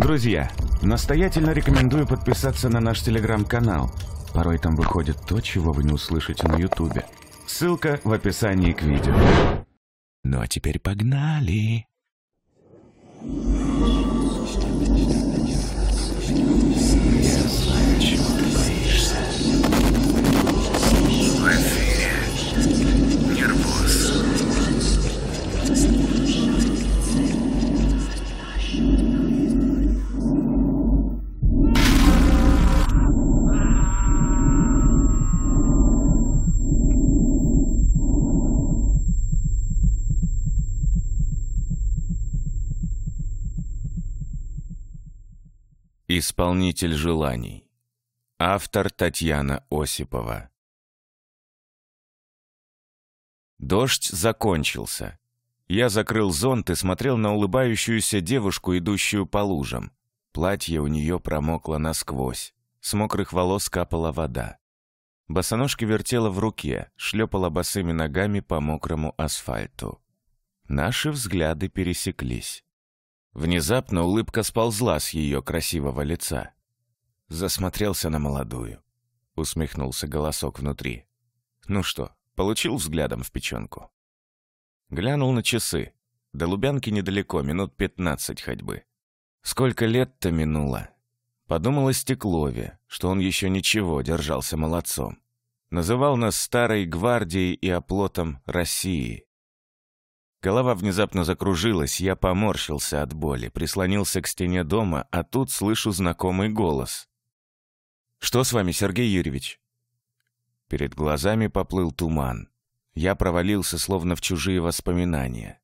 Друзья, настоятельно рекомендую подписаться на наш телеграм-канал. Порой там выходит то, чего вы не услышите на ютубе. Ссылка в описании к видео. Ну а теперь погнали! Погнали! Исполнитель желаний. Автор Татьяна Осипова. Дождь закончился. Я закрыл зонт и смотрел на улыбающуюся девушку, идущую по лужам. Платье у нее промокло насквозь. С мокрых волос капала вода. Босоножки вертела в руке, шлепала босыми ногами по мокрому асфальту. Наши взгляды пересеклись. Внезапно улыбка сползла с ее красивого лица. Засмотрелся на молодую. Усмехнулся голосок внутри. Ну что, получил взглядом в печенку? Глянул на часы. До Лубянки недалеко, минут пятнадцать ходьбы. Сколько лет-то минуло. Подумал о Стеклове, что он еще ничего держался молодцом. Называл нас старой гвардией и оплотом России. Голова внезапно закружилась, я поморщился от боли, прислонился к стене дома, а тут слышу знакомый голос. «Что с вами, Сергей Юрьевич?» Перед глазами поплыл туман. Я провалился словно в чужие воспоминания.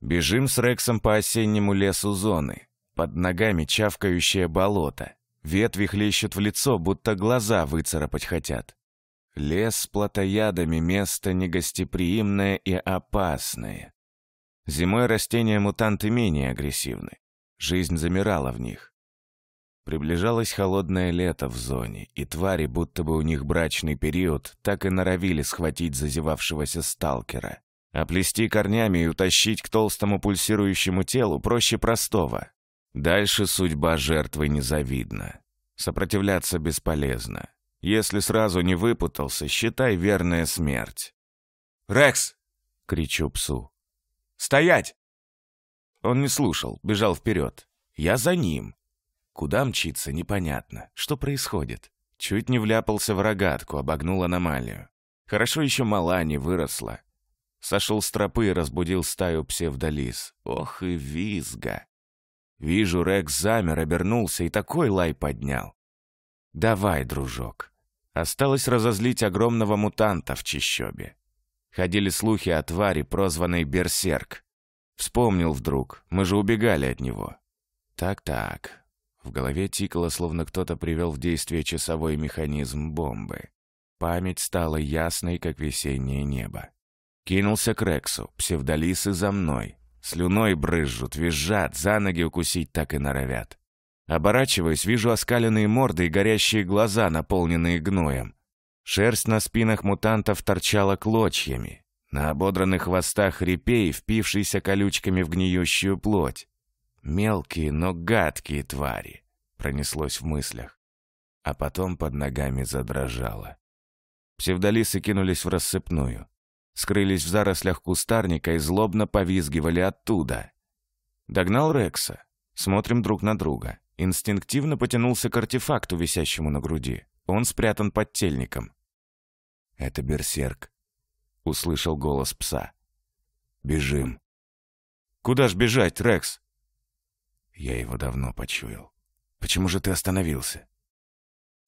Бежим с Рексом по осеннему лесу зоны. Под ногами чавкающее болото. Ветви хлещут в лицо, будто глаза выцарапать хотят. Лес с плотоядами — место негостеприимное и опасное. Зимой растения-мутанты менее агрессивны. Жизнь замирала в них. Приближалось холодное лето в зоне, и твари, будто бы у них брачный период, так и норовили схватить зазевавшегося сталкера. Оплести корнями и утащить к толстому пульсирующему телу проще простого. Дальше судьба жертвы незавидна. Сопротивляться бесполезно. Если сразу не выпутался, считай верная смерть. «Рекс!» — кричу псу. Стоять!» Он не слушал, бежал вперед. «Я за ним!» Куда мчиться, непонятно. Что происходит? Чуть не вляпался в рогатку, обогнул аномалию. Хорошо еще мала не выросла. Сошел с тропы и разбудил стаю псевдолиз. Ох и визга! Вижу, Рекс замер, обернулся и такой лай поднял. «Давай, дружок!» Осталось разозлить огромного мутанта в чищобе. Ходили слухи о твари, прозванной Берсерк. Вспомнил вдруг, мы же убегали от него. Так-так. В голове тикало, словно кто-то привел в действие часовой механизм бомбы. Память стала ясной, как весеннее небо. Кинулся к Рексу, псевдолисы за мной. Слюной брызжут, визжат, за ноги укусить так и норовят. Оборачиваясь, вижу оскаленные морды и горящие глаза, наполненные гноем. Шерсть на спинах мутантов торчала клочьями. На ободранных хвостах репей, впившийся колючками в гниющую плоть. Мелкие, но гадкие твари, пронеслось в мыслях. А потом под ногами задрожало. Псевдолисы кинулись в рассыпную. Скрылись в зарослях кустарника и злобно повизгивали оттуда. Догнал Рекса. Смотрим друг на друга. Инстинктивно потянулся к артефакту, висящему на груди. Он спрятан под тельником. «Это берсерк», — услышал голос пса. «Бежим». «Куда ж бежать, Рекс?» Я его давно почуял. «Почему же ты остановился?»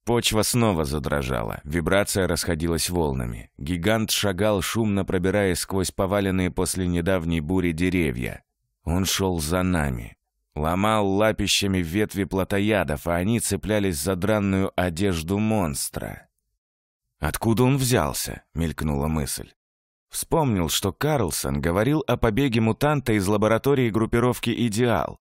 Почва снова задрожала, вибрация расходилась волнами. Гигант шагал, шумно пробираясь сквозь поваленные после недавней бури деревья. Он шел за нами ломал лапищами ветви плотоядов, а они цеплялись за дранную одежду монстра. «Откуда он взялся?» — мелькнула мысль. Вспомнил, что Карлсон говорил о побеге мутанта из лаборатории группировки «Идеал».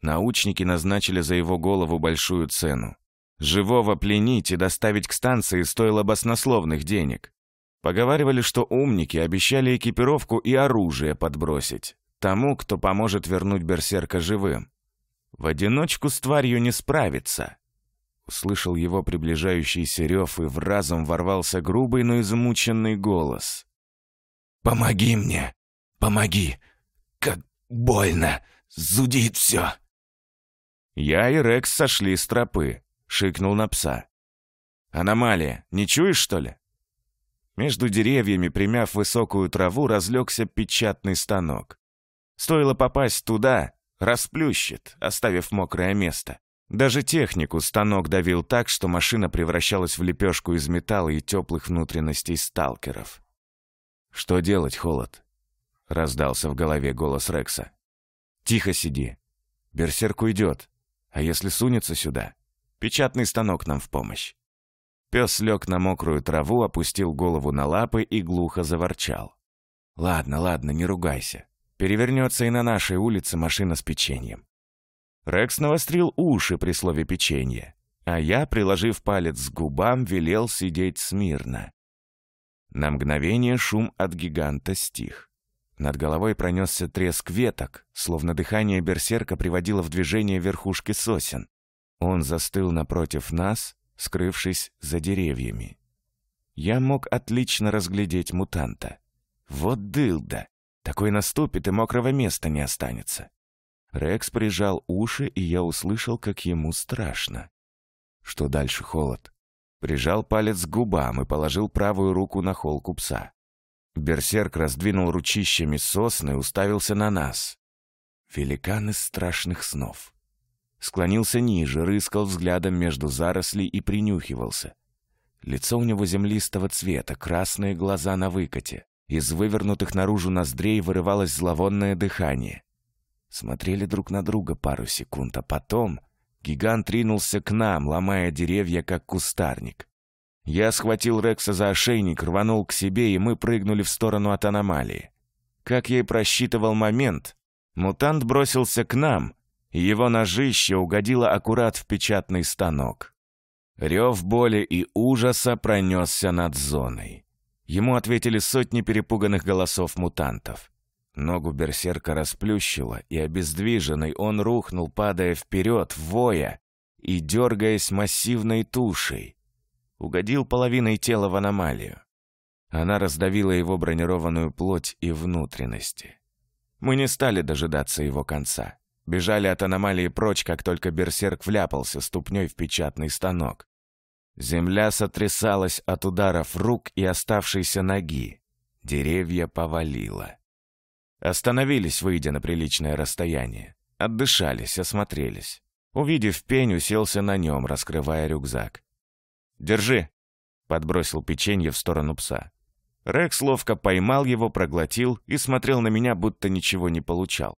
Научники назначили за его голову большую цену. Живого пленить и доставить к станции стоило баснословных денег. Поговаривали, что умники обещали экипировку и оружие подбросить тому, кто поможет вернуть берсерка живым. В одиночку с тварью не справиться. Услышал его приближающийся рев, и в разум ворвался грубый, но измученный голос. «Помоги мне! Помоги! Как больно! Зудит все!» Я и Рекс сошли с тропы, шикнул на пса. «Аномалия, не чуешь, что ли?» Между деревьями, примяв высокую траву, разлегся печатный станок. Стоило попасть туда, расплющит, оставив мокрое место. Даже технику станок давил так, что машина превращалась в лепешку из металла и теплых внутренностей сталкеров. «Что делать, Холод?» — раздался в голове голос Рекса. «Тихо сиди. Берсерк уйдет. А если сунется сюда? Печатный станок нам в помощь». Пес лег на мокрую траву, опустил голову на лапы и глухо заворчал. «Ладно, ладно, не ругайся перевернется и на нашей улице машина с печеньем. Рекс навострил уши при слове «печенье», а я, приложив палец к губам, велел сидеть смирно. На мгновение шум от гиганта стих. Над головой пронесся треск веток, словно дыхание берсерка приводило в движение верхушки сосен. Он застыл напротив нас, скрывшись за деревьями. Я мог отлично разглядеть мутанта. Вот дылда! Такой наступит, и мокрого места не останется. Рекс прижал уши, и я услышал, как ему страшно. Что дальше холод? Прижал палец к губам и положил правую руку на холку пса. Берсерк раздвинул ручищами сосны и уставился на нас. Великан из страшных снов. Склонился ниже, рыскал взглядом между зарослей и принюхивался. Лицо у него землистого цвета, красные глаза на выкоте. Из вывернутых наружу ноздрей вырывалось зловонное дыхание. Смотрели друг на друга пару секунд, а потом гигант ринулся к нам, ломая деревья, как кустарник. Я схватил Рекса за ошейник, рванул к себе, и мы прыгнули в сторону от аномалии. Как я и просчитывал момент, мутант бросился к нам, и его ножище угодило аккурат в печатный станок. Рев боли и ужаса пронесся над зоной. Ему ответили сотни перепуганных голосов мутантов. Ногу берсерка расплющило, и обездвиженный он рухнул, падая вперед, воя и дергаясь массивной тушей. Угодил половиной тела в аномалию. Она раздавила его бронированную плоть и внутренности. Мы не стали дожидаться его конца. Бежали от аномалии прочь, как только берсерк вляпался ступней в печатный станок. Земля сотрясалась от ударов рук и оставшейся ноги. Деревья повалило. Остановились, выйдя на приличное расстояние. Отдышались, осмотрелись. Увидев пень, уселся на нем, раскрывая рюкзак. «Держи!» — подбросил печенье в сторону пса. Рекс ловко поймал его, проглотил и смотрел на меня, будто ничего не получал.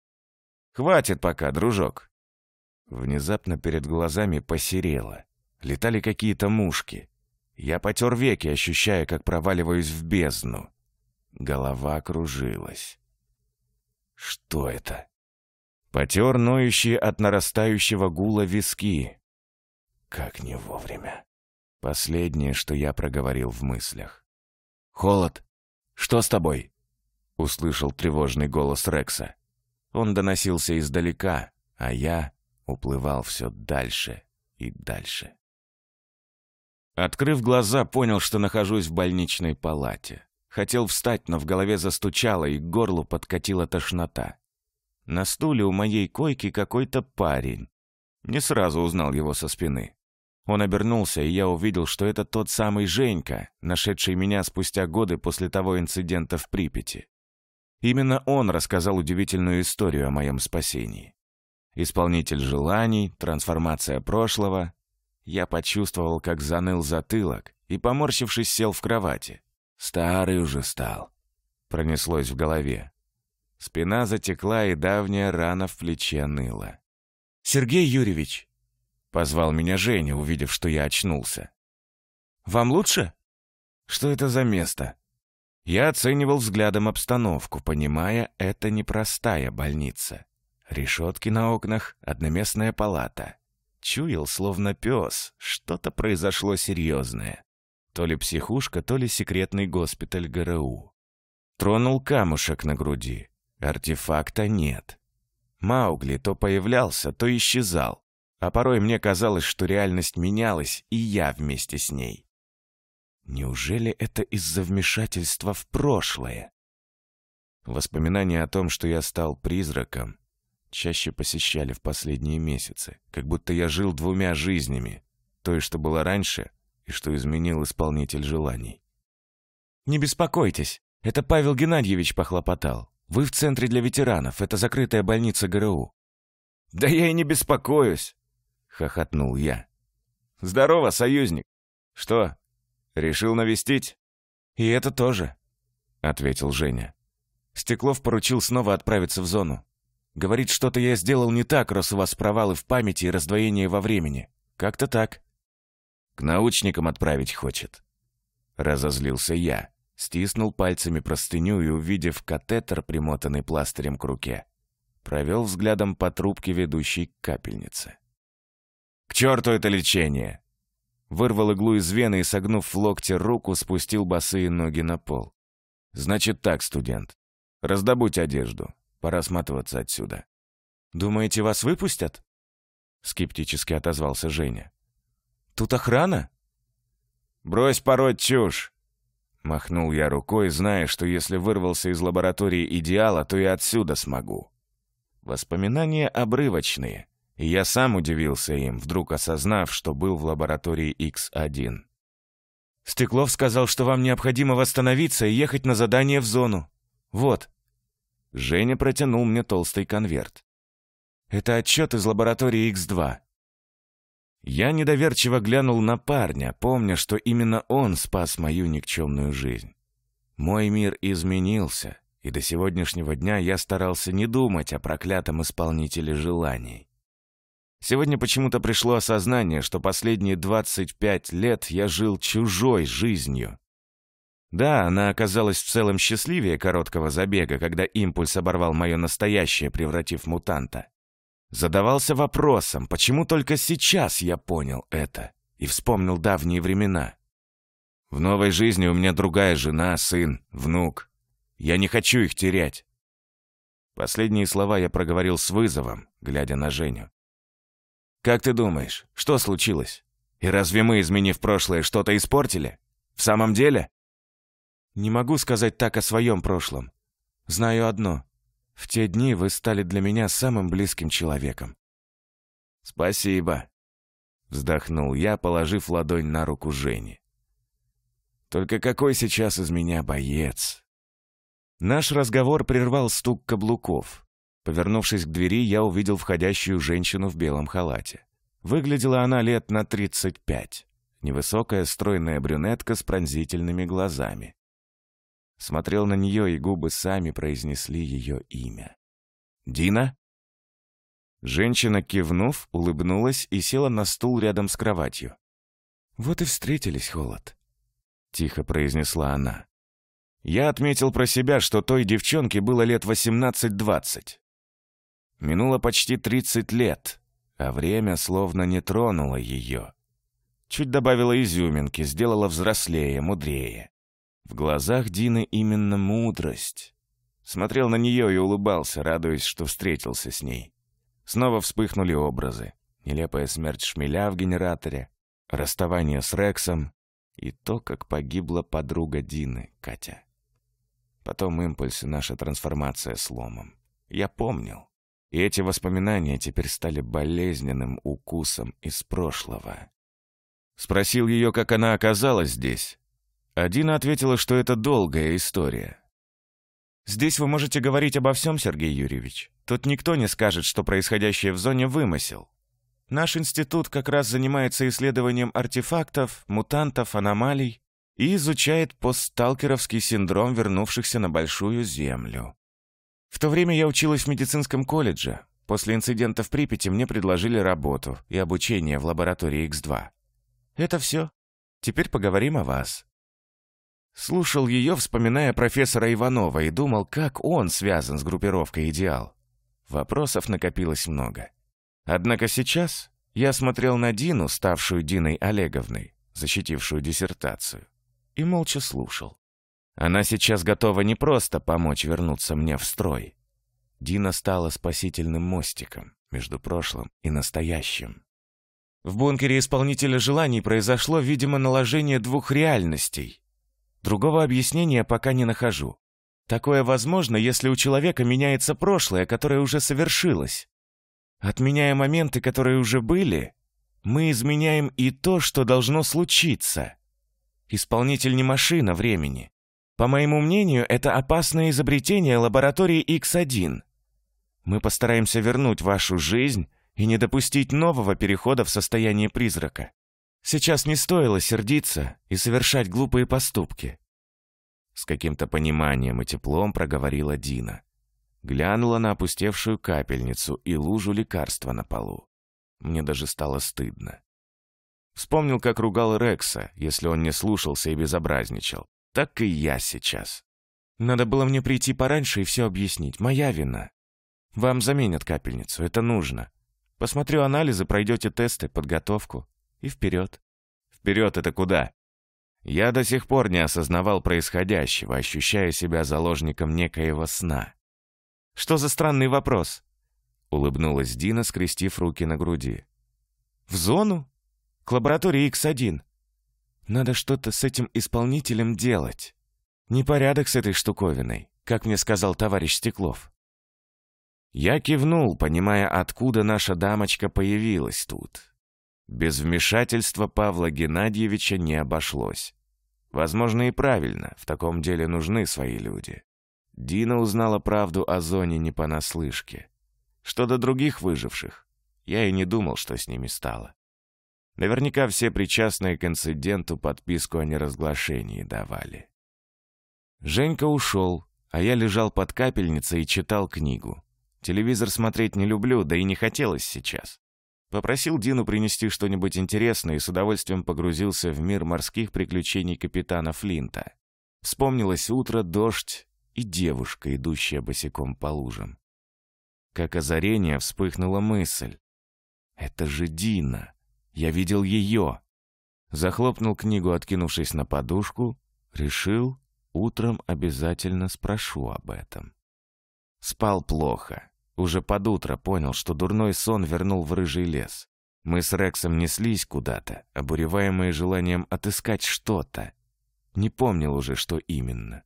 «Хватит пока, дружок!» Внезапно перед глазами посерело летали какие-то мушки. Я потер веки, ощущая, как проваливаюсь в бездну. Голова кружилась. Что это? Потер ноющие от нарастающего гула виски. Как не вовремя. Последнее, что я проговорил в мыслях. «Холод, что с тобой?» Услышал тревожный голос Рекса. Он доносился издалека, а я уплывал все дальше и дальше. Открыв глаза, понял, что нахожусь в больничной палате. Хотел встать, но в голове застучало и к горлу подкатила тошнота. На стуле у моей койки какой-то парень. Не сразу узнал его со спины. Он обернулся, и я увидел, что это тот самый Женька, нашедший меня спустя годы после того инцидента в Припяти. Именно он рассказал удивительную историю о моем спасении. Исполнитель желаний, трансформация прошлого, я почувствовал, как заныл затылок и, поморщившись, сел в кровати. Старый уже стал. Пронеслось в голове. Спина затекла, и давняя рана в плече ныла. «Сергей Юрьевич!» — позвал меня Женя, увидев, что я очнулся. «Вам лучше?» «Что это за место?» Я оценивал взглядом обстановку, понимая, это непростая больница. Решетки на окнах, одноместная палата — Чуял, словно пес, что-то произошло серьезное. То ли психушка, то ли секретный госпиталь ГРУ. Тронул камушек на груди. Артефакта нет. Маугли то появлялся, то исчезал. А порой мне казалось, что реальность менялась, и я вместе с ней. Неужели это из-за вмешательства в прошлое? Воспоминание о том, что я стал призраком, чаще посещали в последние месяцы, как будто я жил двумя жизнями, той, что было раньше, и что изменил исполнитель желаний. «Не беспокойтесь, это Павел Геннадьевич похлопотал. Вы в центре для ветеранов, это закрытая больница ГРУ». «Да я и не беспокоюсь!» — хохотнул я. «Здорово, союзник! Что, решил навестить?» «И это тоже», — ответил Женя. Стеклов поручил снова отправиться в зону. Говорит, что-то я сделал не так, раз у вас провалы в памяти и раздвоение во времени. Как-то так. К научникам отправить хочет. Разозлился я. Стиснул пальцами простыню и, увидев катетер, примотанный пластырем к руке, провел взглядом по трубке, ведущей к капельнице. «К черту это лечение!» Вырвал иглу из вены и, согнув в локте руку, спустил босые ноги на пол. «Значит так, студент, раздобудь одежду, Пора сматываться отсюда. Думаете, вас выпустят? Скептически отозвался Женя. Тут охрана? Брось пороть чушь. Махнул я рукой, зная, что если вырвался из лаборатории идеала, то и отсюда смогу. Воспоминания обрывочные, и я сам удивился им, вдруг осознав, что был в лаборатории x 1 Стеклов сказал, что вам необходимо восстановиться и ехать на задание в зону. Вот, Женя протянул мне толстый конверт. «Это отчет из лаборатории x 2 Я недоверчиво глянул на парня, помня, что именно он спас мою никчемную жизнь. Мой мир изменился, и до сегодняшнего дня я старался не думать о проклятом исполнителе желаний. Сегодня почему-то пришло осознание, что последние 25 лет я жил чужой жизнью, да, она оказалась в целом счастливее короткого забега, когда импульс оборвал мое настоящее, превратив мутанта. Задавался вопросом, почему только сейчас я понял это и вспомнил давние времена. В новой жизни у меня другая жена, сын, внук. Я не хочу их терять. Последние слова я проговорил с вызовом, глядя на Женю. «Как ты думаешь, что случилось? И разве мы, изменив прошлое, что-то испортили? В самом деле?» Не могу сказать так о своем прошлом. Знаю одно. В те дни вы стали для меня самым близким человеком. Спасибо. Вздохнул я, положив ладонь на руку Жени. Только какой сейчас из меня боец? Наш разговор прервал стук каблуков. Повернувшись к двери, я увидел входящую женщину в белом халате. Выглядела она лет на 35. Невысокая стройная брюнетка с пронзительными глазами смотрел на нее, и губы сами произнесли ее имя. «Дина?» Женщина, кивнув, улыбнулась и села на стул рядом с кроватью. «Вот и встретились, Холод», — тихо произнесла она. Я отметил про себя, что той девчонке было лет 18-20. Минуло почти 30 лет, а время словно не тронуло ее. Чуть добавила изюминки, сделала взрослее, мудрее. В глазах Дины именно мудрость. Смотрел на нее и улыбался, радуясь, что встретился с ней. Снова вспыхнули образы. Нелепая смерть шмеля в генераторе, расставание с Рексом и то, как погибла подруга Дины, Катя. Потом импульс и наша трансформация сломом. Я помнил. И эти воспоминания теперь стали болезненным укусом из прошлого. Спросил ее, как она оказалась здесь. Адина ответила, что это долгая история. «Здесь вы можете говорить обо всем, Сергей Юрьевич. Тут никто не скажет, что происходящее в зоне вымысел. Наш институт как раз занимается исследованием артефактов, мутантов, аномалий и изучает постсталкеровский синдром вернувшихся на Большую Землю. В то время я училась в медицинском колледже. После инцидента в Припяти мне предложили работу и обучение в лаборатории X2. Это все. Теперь поговорим о вас. Слушал ее, вспоминая профессора Иванова, и думал, как он связан с группировкой «Идеал». Вопросов накопилось много. Однако сейчас я смотрел на Дину, ставшую Диной Олеговной, защитившую диссертацию, и молча слушал. Она сейчас готова не просто помочь вернуться мне в строй. Дина стала спасительным мостиком между прошлым и настоящим. В бункере исполнителя желаний произошло, видимо, наложение двух реальностей, Другого объяснения пока не нахожу. Такое возможно, если у человека меняется прошлое, которое уже совершилось. Отменяя моменты, которые уже были, мы изменяем и то, что должно случиться. Исполнитель не машина времени. По моему мнению, это опасное изобретение лаборатории X1. Мы постараемся вернуть вашу жизнь и не допустить нового перехода в состояние призрака. Сейчас не стоило сердиться и совершать глупые поступки. С каким-то пониманием и теплом проговорила Дина. Глянула на опустевшую капельницу и лужу лекарства на полу. Мне даже стало стыдно. Вспомнил, как ругал Рекса, если он не слушался и безобразничал. Так и я сейчас. Надо было мне прийти пораньше и все объяснить. Моя вина. Вам заменят капельницу, это нужно. Посмотрю анализы, пройдете тесты, подготовку и вперед. Вперед это куда? Я до сих пор не осознавал происходящего, ощущая себя заложником некоего сна. «Что за странный вопрос?» — улыбнулась Дина, скрестив руки на груди. «В зону? К лаборатории X1. Надо что-то с этим исполнителем делать. Непорядок с этой штуковиной, как мне сказал товарищ Стеклов». Я кивнул, понимая, откуда наша дамочка появилась тут. Без вмешательства Павла Геннадьевича не обошлось. Возможно, и правильно, в таком деле нужны свои люди. Дина узнала правду о зоне не понаслышке. Что до других выживших, я и не думал, что с ними стало. Наверняка все причастные к инциденту подписку о неразглашении давали. Женька ушел, а я лежал под капельницей и читал книгу. Телевизор смотреть не люблю, да и не хотелось сейчас. Попросил Дину принести что-нибудь интересное и с удовольствием погрузился в мир морских приключений капитана Флинта. Вспомнилось утро, дождь и девушка, идущая босиком по лужам. Как озарение вспыхнула мысль. «Это же Дина! Я видел ее!» Захлопнул книгу, откинувшись на подушку, решил, утром обязательно спрошу об этом. Спал плохо. Уже под утро понял, что дурной сон вернул в рыжий лес. Мы с Рексом неслись куда-то, обуреваемые желанием отыскать что-то. Не помнил уже, что именно.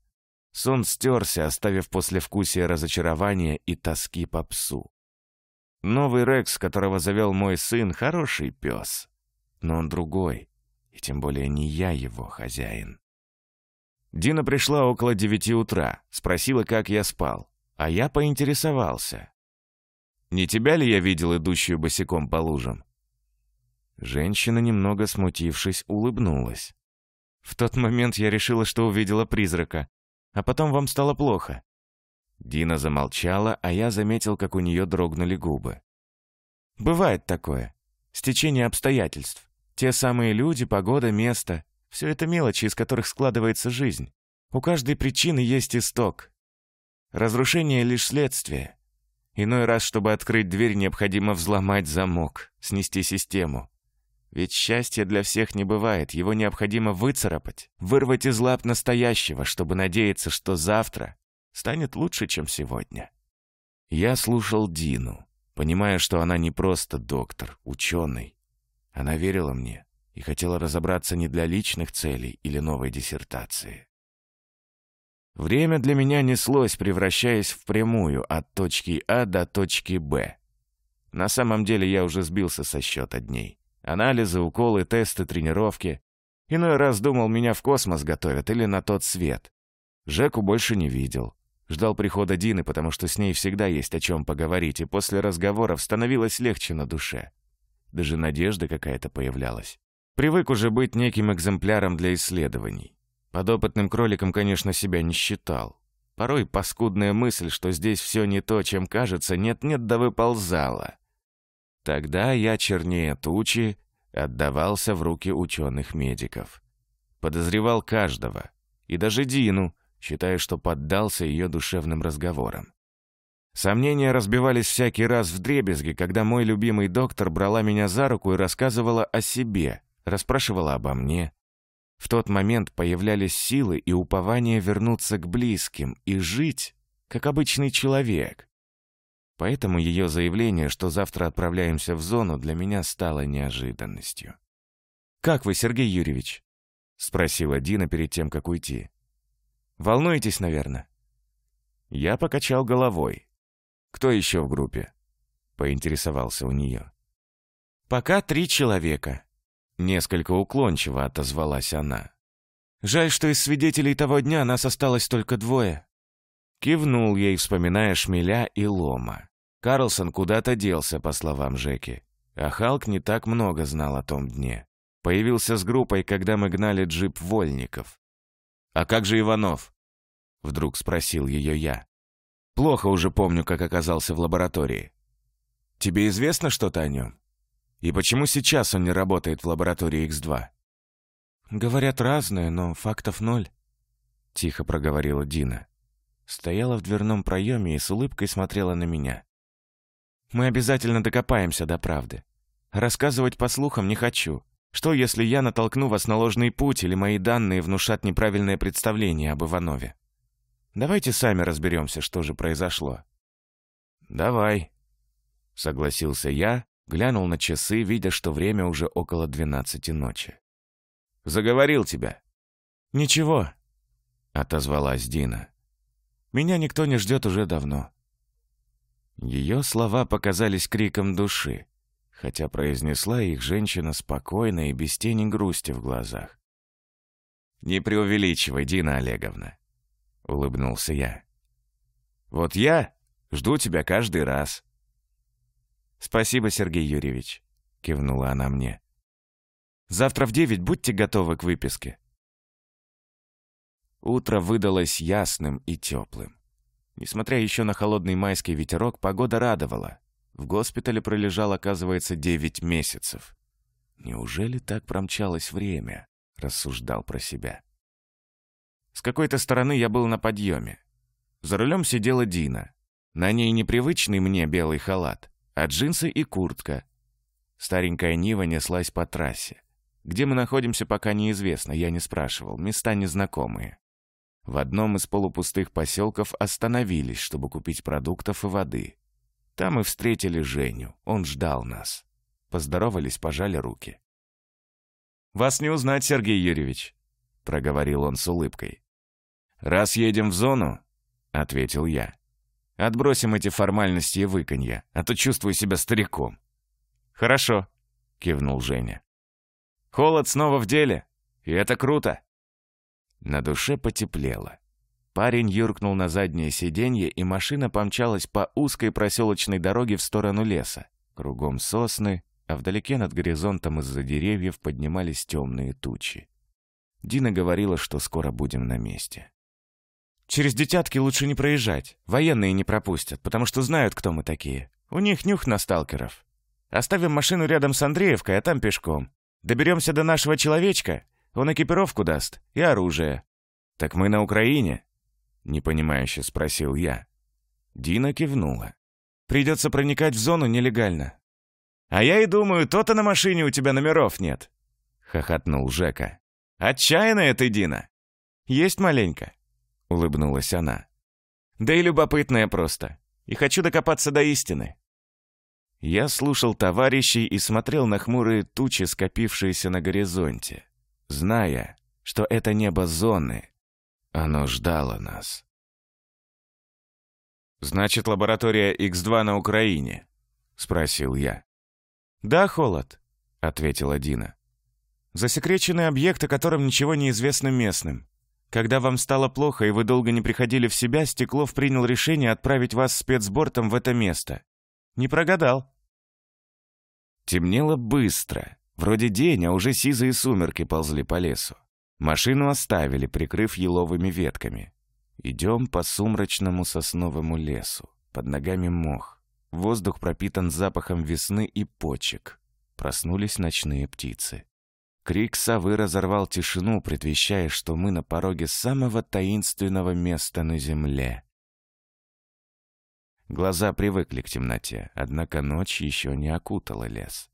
Сон стерся, оставив послевкусие разочарования и тоски по псу. Новый Рекс, которого завел мой сын, хороший пес. Но он другой, и тем более не я его хозяин. Дина пришла около девяти утра, спросила, как я спал. А я поинтересовался, не тебя ли я видел, идущую босиком по лужам?» Женщина, немного смутившись, улыбнулась. «В тот момент я решила, что увидела призрака, а потом вам стало плохо». Дина замолчала, а я заметил, как у нее дрогнули губы. «Бывает такое. Стечение обстоятельств. Те самые люди, погода, место. Все это мелочи, из которых складывается жизнь. У каждой причины есть исток. Разрушение — лишь следствие. Иной раз, чтобы открыть дверь, необходимо взломать замок, снести систему. Ведь счастья для всех не бывает, его необходимо выцарапать, вырвать из лап настоящего, чтобы надеяться, что завтра станет лучше, чем сегодня. Я слушал Дину, понимая, что она не просто доктор, ученый. Она верила мне и хотела разобраться не для личных целей или новой диссертации. Время для меня неслось, превращаясь в прямую от точки А до точки Б. На самом деле я уже сбился со счета дней. Анализы, уколы, тесты, тренировки. Иной раз думал, меня в космос готовят или на тот свет. Жеку больше не видел. Ждал прихода Дины, потому что с ней всегда есть о чем поговорить, и после разговоров становилось легче на душе. Даже надежда какая-то появлялась. Привык уже быть неким экземпляром для исследований. Подопытным кроликом, конечно, себя не считал. Порой паскудная мысль, что здесь все не то, чем кажется, нет-нет да выползала. Тогда я чернее тучи отдавался в руки ученых-медиков. Подозревал каждого, и даже Дину, считая, что поддался ее душевным разговорам. Сомнения разбивались всякий раз в дребезги, когда мой любимый доктор брала меня за руку и рассказывала о себе, расспрашивала обо мне, в тот момент появлялись силы и упование вернуться к близким и жить, как обычный человек. Поэтому ее заявление, что завтра отправляемся в зону, для меня стало неожиданностью. «Как вы, Сергей Юрьевич?» — спросила Дина перед тем, как уйти. «Волнуетесь, наверное?» Я покачал головой. «Кто еще в группе?» — поинтересовался у нее. «Пока три человека», Несколько уклончиво отозвалась она. «Жаль, что из свидетелей того дня нас осталось только двое». Кивнул ей, вспоминая Шмеля и Лома. Карлсон куда-то делся, по словам Жеки. А Халк не так много знал о том дне. Появился с группой, когда мы гнали джип вольников. «А как же Иванов?» Вдруг спросил ее я. «Плохо уже помню, как оказался в лаборатории. Тебе известно что-то о нем?» И почему сейчас он не работает в лаборатории X2? Говорят разное, но фактов ноль. Тихо проговорила Дина. Стояла в дверном проеме и с улыбкой смотрела на меня. Мы обязательно докопаемся до правды. Рассказывать по слухам не хочу. Что, если я натолкну вас на ложный путь или мои данные внушат неправильное представление об Иванове? Давайте сами разберемся, что же произошло. «Давай», — согласился я, Глянул на часы, видя, что время уже около двенадцати ночи. «Заговорил тебя». «Ничего», — отозвалась Дина. «Меня никто не ждет уже давно». Ее слова показались криком души, хотя произнесла их женщина спокойно и без тени грусти в глазах. «Не преувеличивай, Дина Олеговна», — улыбнулся я. «Вот я жду тебя каждый раз. «Спасибо, Сергей Юрьевич», — кивнула она мне. «Завтра в девять будьте готовы к выписке». Утро выдалось ясным и теплым. Несмотря еще на холодный майский ветерок, погода радовала. В госпитале пролежал, оказывается, девять месяцев. «Неужели так промчалось время?» — рассуждал про себя. С какой-то стороны я был на подъеме. За рулем сидела Дина. На ней непривычный мне белый халат а джинсы и куртка. Старенькая Нива неслась по трассе. Где мы находимся, пока неизвестно, я не спрашивал, места незнакомые. В одном из полупустых поселков остановились, чтобы купить продуктов и воды. Там и встретили Женю, он ждал нас. Поздоровались, пожали руки. «Вас не узнать, Сергей Юрьевич», — проговорил он с улыбкой. «Раз едем в зону», — ответил я. Отбросим эти формальности и выканья, а то чувствую себя стариком». «Хорошо», — кивнул Женя. «Холод снова в деле, и это круто». На душе потеплело. Парень юркнул на заднее сиденье, и машина помчалась по узкой проселочной дороге в сторону леса. Кругом сосны, а вдалеке над горизонтом из-за деревьев поднимались темные тучи. Дина говорила, что скоро будем на месте. Через десятки лучше не проезжать. Военные не пропустят, потому что знают, кто мы такие. У них нюх на сталкеров. Оставим машину рядом с Андреевкой, а там пешком. Доберемся до нашего человечка, он экипировку даст и оружие. Так мы на Украине? Непонимающе спросил я. Дина кивнула. Придется проникать в зону нелегально. А я и думаю, то-то на машине у тебя номеров нет. Хохотнул Жека. Отчаянная ты, Дина. Есть маленько улыбнулась она. Да и любопытная просто. И хочу докопаться до истины. Я слушал товарищей и смотрел на хмурые тучи, скопившиеся на горизонте, зная, что это небо зоны. Оно ждало нас. «Значит, лаборатория x 2 на Украине?» — спросил я. «Да, Холод», — ответила Дина. «Засекреченный объект, о котором ничего не известно местным. Когда вам стало плохо и вы долго не приходили в себя, Стеклов принял решение отправить вас спецбортом в это место. Не прогадал. Темнело быстро. Вроде день, а уже сизые сумерки ползли по лесу. Машину оставили, прикрыв еловыми ветками. Идем по сумрачному сосновому лесу. Под ногами мох. Воздух пропитан запахом весны и почек. Проснулись ночные птицы. Крик совы разорвал тишину, предвещая, что мы на пороге самого таинственного места на земле. Глаза привыкли к темноте, однако ночь еще не окутала лес.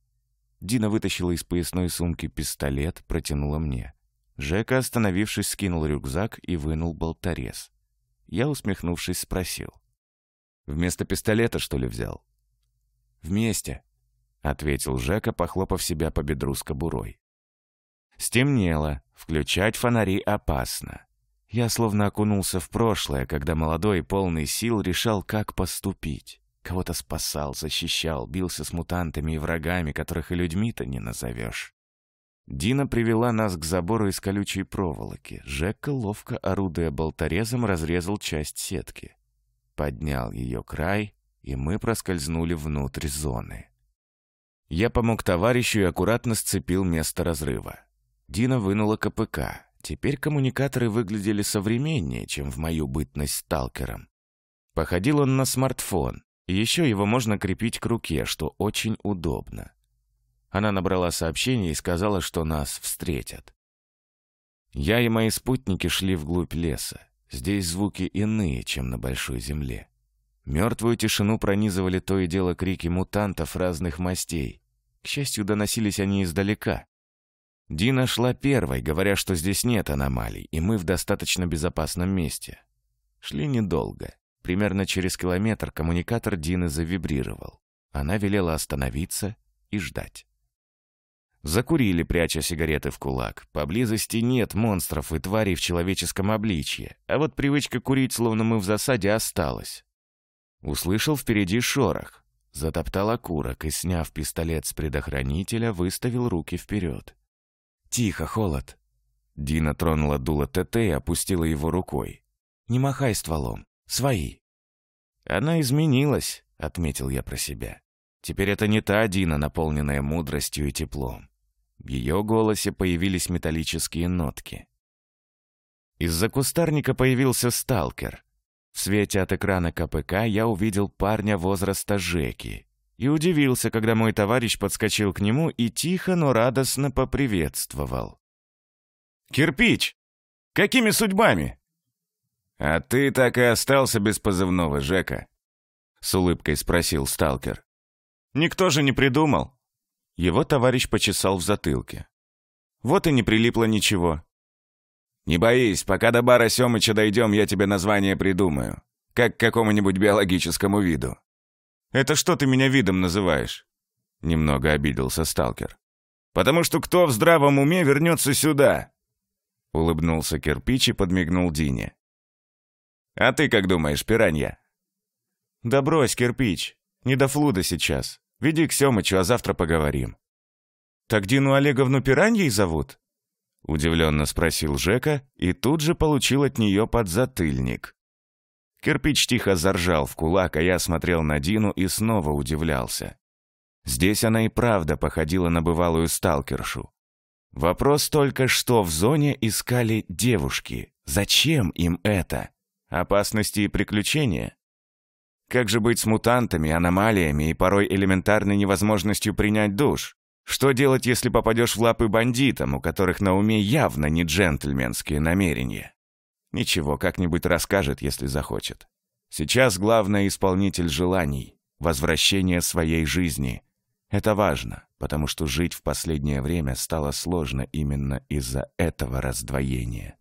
Дина вытащила из поясной сумки пистолет, протянула мне. Жека, остановившись, скинул рюкзак и вынул болторез. Я, усмехнувшись, спросил. «Вместо пистолета, что ли, взял?» «Вместе», — ответил Жека, похлопав себя по бедру с кобурой. Стемнело, включать фонари опасно. Я словно окунулся в прошлое, когда молодой, полный сил, решал, как поступить. Кого-то спасал, защищал, бился с мутантами и врагами, которых и людьми-то не назовешь. Дина привела нас к забору из колючей проволоки. Жека, ловко орудуя болторезом, разрезал часть сетки. Поднял ее край, и мы проскользнули внутрь зоны. Я помог товарищу и аккуратно сцепил место разрыва. Дина вынула КПК. Теперь коммуникаторы выглядели современнее, чем в мою бытность сталкером. Походил он на смартфон. Еще его можно крепить к руке, что очень удобно. Она набрала сообщение и сказала, что нас встретят. Я и мои спутники шли вглубь леса. Здесь звуки иные, чем на большой земле. Мертвую тишину пронизывали то и дело крики мутантов разных мастей. К счастью, доносились они издалека, Дина шла первой, говоря, что здесь нет аномалий, и мы в достаточно безопасном месте. Шли недолго. Примерно через километр коммуникатор Дины завибрировал. Она велела остановиться и ждать. Закурили, пряча сигареты в кулак. Поблизости нет монстров и тварей в человеческом обличье, а вот привычка курить, словно мы в засаде, осталась. Услышал впереди шорох. Затоптал окурок и, сняв пистолет с предохранителя, выставил руки вперед. «Тихо, холод!» Дина тронула дуло ТТ и опустила его рукой. «Не махай стволом. Свои!» «Она изменилась», — отметил я про себя. «Теперь это не та Дина, наполненная мудростью и теплом». В ее голосе появились металлические нотки. Из-за кустарника появился сталкер. В свете от экрана КПК я увидел парня возраста Жеки, и удивился, когда мой товарищ подскочил к нему и тихо, но радостно поприветствовал. «Кирпич! Какими судьбами?» «А ты так и остался без позывного, Жека?» — с улыбкой спросил сталкер. «Никто же не придумал!» Его товарищ почесал в затылке. «Вот и не прилипло ничего». «Не боись, пока до бара Семыча дойдем, я тебе название придумаю. Как к какому-нибудь биологическому виду», это что ты меня видом называешь?» Немного обиделся сталкер. «Потому что кто в здравом уме вернется сюда?» Улыбнулся кирпич и подмигнул Дине. «А ты как думаешь, пиранья?» «Да брось, кирпич. Не до флуда сейчас. Веди к Семычу, а завтра поговорим». «Так Дину Олеговну пираньей зовут?» Удивленно спросил Жека и тут же получил от нее подзатыльник. Кирпич тихо заржал в кулак, а я смотрел на Дину и снова удивлялся. Здесь она и правда походила на бывалую сталкершу. Вопрос только, что в зоне искали девушки. Зачем им это? Опасности и приключения? Как же быть с мутантами, аномалиями и порой элементарной невозможностью принять душ? Что делать, если попадешь в лапы бандитам, у которых на уме явно не джентльменские намерения? Ничего, как-нибудь расскажет, если захочет. Сейчас главное исполнитель желаний, возвращение своей жизни. Это важно, потому что жить в последнее время стало сложно именно из-за этого раздвоения.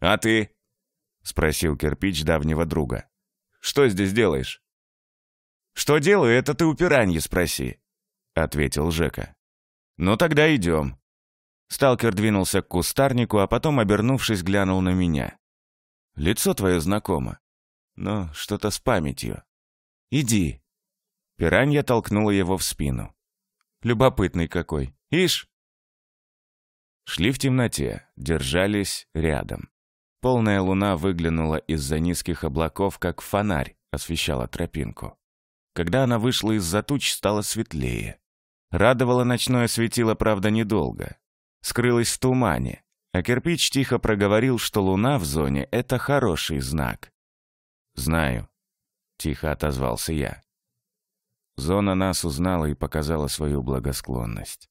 «А ты?» — спросил кирпич давнего друга. «Что здесь делаешь?» «Что делаю, это ты у пираньи спроси», — ответил Жека. «Ну тогда идем. Сталкер двинулся к кустарнику, а потом, обернувшись, глянул на меня. «Лицо твое знакомо, но что-то с памятью. Иди!» Пиранья толкнула его в спину. «Любопытный какой! Ишь!» Шли в темноте, держались рядом. Полная луна выглянула из-за низких облаков, как фонарь освещала тропинку. Когда она вышла из-за туч, стало светлее. Радовало ночное светило, правда, недолго скрылась в тумане, а кирпич тихо проговорил, что луна в зоне — это хороший знак. «Знаю», — тихо отозвался я. Зона нас узнала и показала свою благосклонность.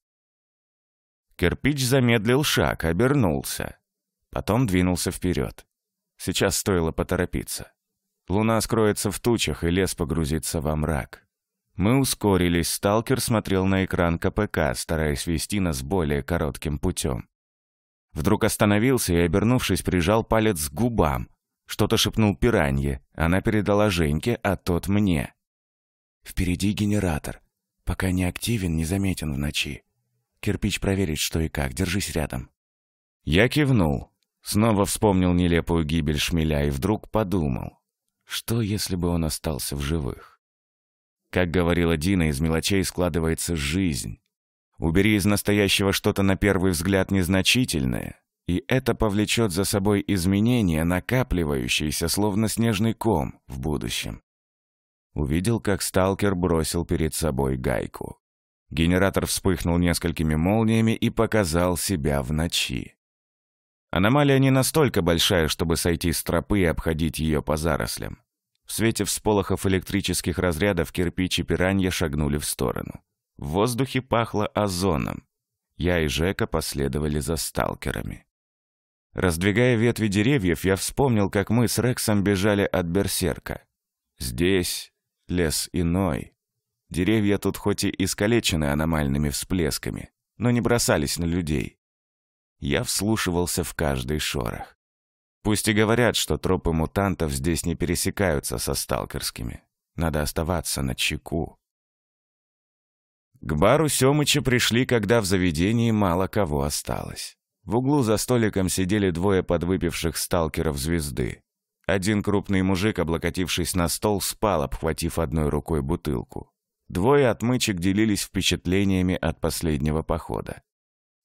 Кирпич замедлил шаг, обернулся. Потом двинулся вперед. Сейчас стоило поторопиться. Луна скроется в тучах, и лес погрузится во мрак. Мы ускорились, сталкер смотрел на экран КПК, стараясь вести нас более коротким путем. Вдруг остановился и, обернувшись, прижал палец к губам. Что-то шепнул пиранье, она передала Женьке, а тот мне. «Впереди генератор. Пока не активен, не заметен в ночи. Кирпич проверит, что и как. Держись рядом». Я кивнул. Снова вспомнил нелепую гибель шмеля и вдруг подумал, что если бы он остался в живых? Как говорила Дина, из мелочей складывается жизнь. Убери из настоящего что-то на первый взгляд незначительное, и это повлечет за собой изменения, накапливающиеся, словно снежный ком, в будущем. Увидел, как сталкер бросил перед собой гайку. Генератор вспыхнул несколькими молниями и показал себя в ночи. Аномалия не настолько большая, чтобы сойти с тропы и обходить ее по зарослям. В свете всполохов электрических разрядов кирпичи пиранья шагнули в сторону. В воздухе пахло озоном. Я и Жека последовали за сталкерами. Раздвигая ветви деревьев, я вспомнил, как мы с Рексом бежали от берсерка. Здесь лес иной. Деревья тут хоть и искалечены аномальными всплесками, но не бросались на людей. Я вслушивался в каждый шорох. Пусть и говорят, что тропы мутантов здесь не пересекаются со сталкерскими. Надо оставаться на чеку. К бару Семыча пришли, когда в заведении мало кого осталось. В углу за столиком сидели двое подвыпивших сталкеров звезды. Один крупный мужик, облокотившись на стол, спал, обхватив одной рукой бутылку. Двое отмычек делились впечатлениями от последнего похода.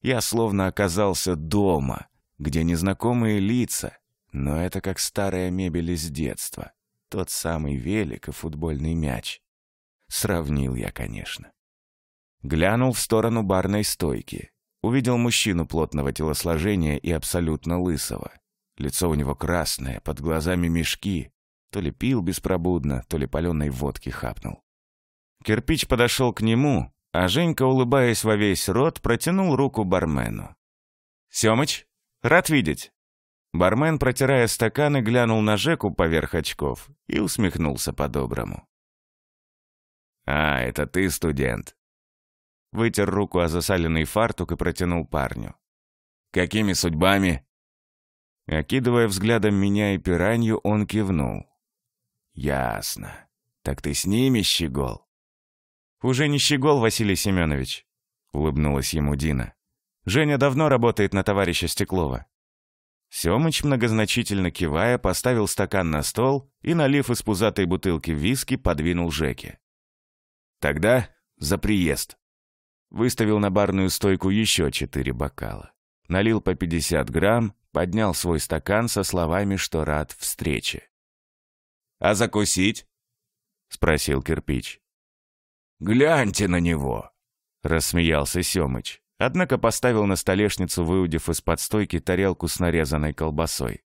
Я словно оказался дома, где незнакомые лица, но это как старая мебель из детства. Тот самый велик и футбольный мяч. Сравнил я, конечно. Глянул в сторону барной стойки. Увидел мужчину плотного телосложения и абсолютно лысого. Лицо у него красное, под глазами мешки. То ли пил беспробудно, то ли паленой водки хапнул. Кирпич подошел к нему, а Женька, улыбаясь во весь рот, протянул руку бармену. «Семыч, рад видеть. Бармен, протирая стаканы, глянул на Жеку поверх очков и усмехнулся по-доброму. «А, это ты, студент!» Вытер руку о засаленный фартук и протянул парню. «Какими судьбами?» Окидывая взглядом меня и пиранью, он кивнул. «Ясно. Так ты с ними щегол?» «Уже не щегол, Василий Семенович», — улыбнулась ему Дина. «Женя давно работает на товарища Стеклова. Семыч, многозначительно кивая, поставил стакан на стол и, налив из пузатой бутылки виски, подвинул Жеке. «Тогда за приезд!» Выставил на барную стойку еще четыре бокала. Налил по 50 грамм, поднял свой стакан со словами, что рад встрече. «А закусить?» — спросил кирпич. «Гляньте на него!» — рассмеялся Семыч. Однако поставил на столешницу, выудив из-под стойки тарелку с нарезанной колбасой.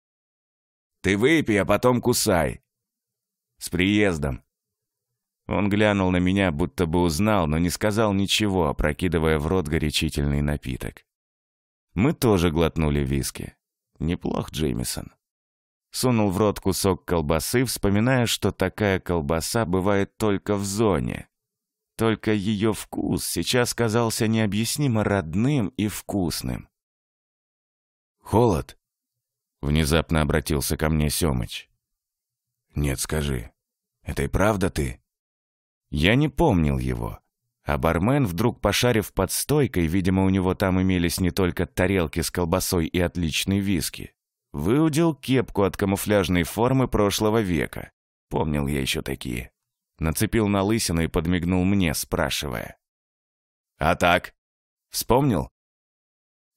«Ты выпей, а потом кусай!» «С приездом!» Он глянул на меня, будто бы узнал, но не сказал ничего, опрокидывая в рот горячительный напиток. Мы тоже глотнули виски. Неплох, Джеймисон. Сунул в рот кусок колбасы, вспоминая, что такая колбаса бывает только в зоне, только ее вкус сейчас казался необъяснимо родным и вкусным. «Холод?» — внезапно обратился ко мне Семыч. «Нет, скажи, это и правда ты?» Я не помнил его. А бармен, вдруг пошарив под стойкой, видимо, у него там имелись не только тарелки с колбасой и отличный виски, выудил кепку от камуфляжной формы прошлого века. Помнил я еще такие. Нацепил на лысину и подмигнул мне, спрашивая. «А так? Вспомнил?»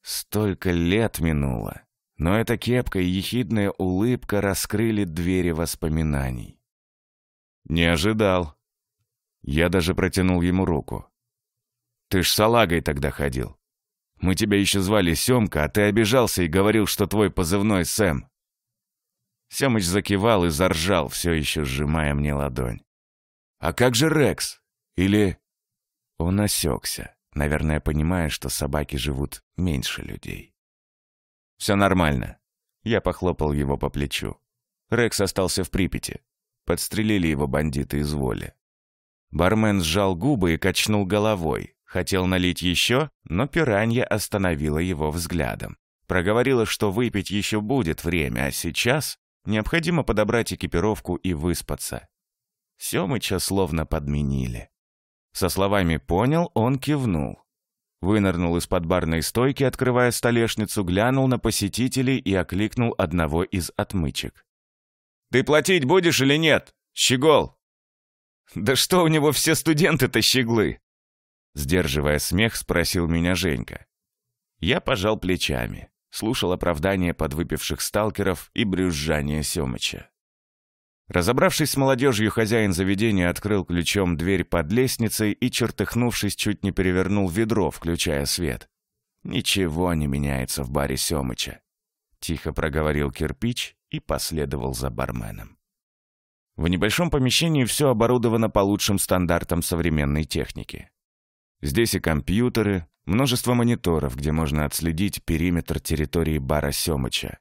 Столько лет минуло, но эта кепка и ехидная улыбка раскрыли двери воспоминаний. «Не ожидал». Я даже протянул ему руку. «Ты ж с салагой тогда ходил. Мы тебя еще звали Семка, а ты обижался и говорил, что твой позывной Сэм». Семыч закивал и заржал, все еще сжимая мне ладонь. А как же Рекс? Или...» Он осекся, наверное, понимая, что собаки живут меньше людей. «Все нормально». Я похлопал его по плечу. Рекс остался в Припяти. Подстрелили его бандиты из воли. Бармен сжал губы и качнул головой. Хотел налить еще, но пиранья остановила его взглядом. Проговорила, что выпить еще будет время, а сейчас необходимо подобрать экипировку и выспаться. Семыча словно подменили. Со словами «понял» он кивнул. Вынырнул из-под барной стойки, открывая столешницу, глянул на посетителей и окликнул одного из отмычек. «Ты платить будешь или нет, щегол?» «Да что у него все студенты-то щеглы?» Сдерживая смех, спросил меня Женька. Я пожал плечами, слушал оправдания подвыпивших сталкеров и брюзжание Семыча. Разобравшись с молодежью, хозяин заведения открыл ключом дверь под лестницей и, чертыхнувшись, чуть не перевернул ведро, включая свет. «Ничего не меняется в баре Семыча», — тихо проговорил кирпич и последовал за барменом. В небольшом помещении все оборудовано по лучшим стандартам современной техники. Здесь и компьютеры, множество мониторов, где можно отследить периметр территории бара Семыча.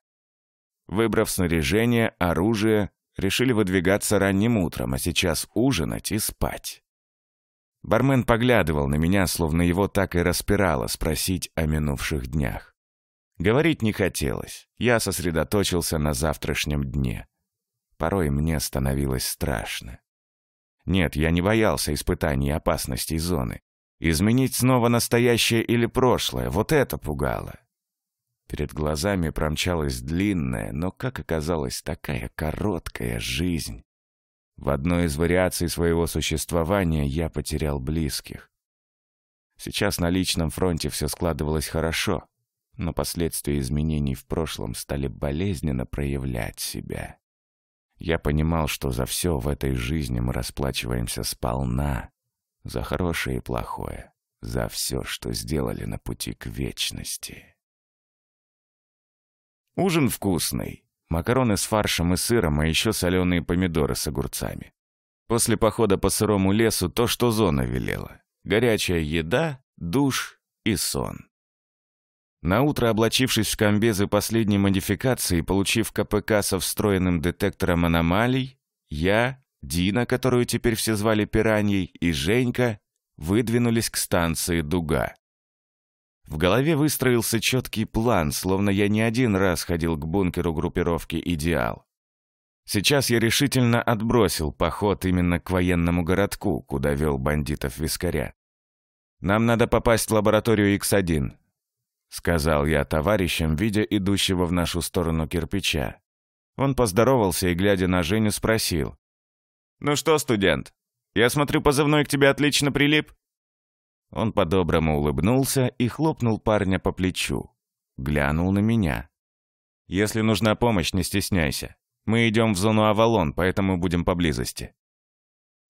Выбрав снаряжение, оружие, решили выдвигаться ранним утром, а сейчас ужинать и спать. Бармен поглядывал на меня, словно его так и распирало спросить о минувших днях. Говорить не хотелось, я сосредоточился на завтрашнем дне. Порой мне становилось страшно. Нет, я не боялся испытаний опасностей зоны. Изменить снова настоящее или прошлое — вот это пугало. Перед глазами промчалась длинная, но, как оказалось, такая короткая жизнь. В одной из вариаций своего существования я потерял близких. Сейчас на личном фронте все складывалось хорошо, но последствия изменений в прошлом стали болезненно проявлять себя. Я понимал, что за все в этой жизни мы расплачиваемся сполна, за хорошее и плохое, за все, что сделали на пути к вечности. Ужин вкусный. Макароны с фаршем и сыром, а еще соленые помидоры с огурцами. После похода по сырому лесу то, что зона велела. Горячая еда, душ и сон. Наутро, облачившись в комбезы последней модификации и получив КПК со встроенным детектором аномалий, я, Дина, которую теперь все звали пираньей, и Женька выдвинулись к станции «Дуга». В голове выстроился четкий план, словно я не один раз ходил к бункеру группировки «Идеал». Сейчас я решительно отбросил поход именно к военному городку, куда вел бандитов Вискаря. «Нам надо попасть в лабораторию x 1 сказал я товарищам, видя идущего в нашу сторону кирпича. Он поздоровался и, глядя на Женю, спросил. «Ну что, студент, я смотрю, позывной к тебе отлично прилип?» Он по-доброму улыбнулся и хлопнул парня по плечу. Глянул на меня. «Если нужна помощь, не стесняйся. Мы идем в зону Авалон, поэтому будем поблизости».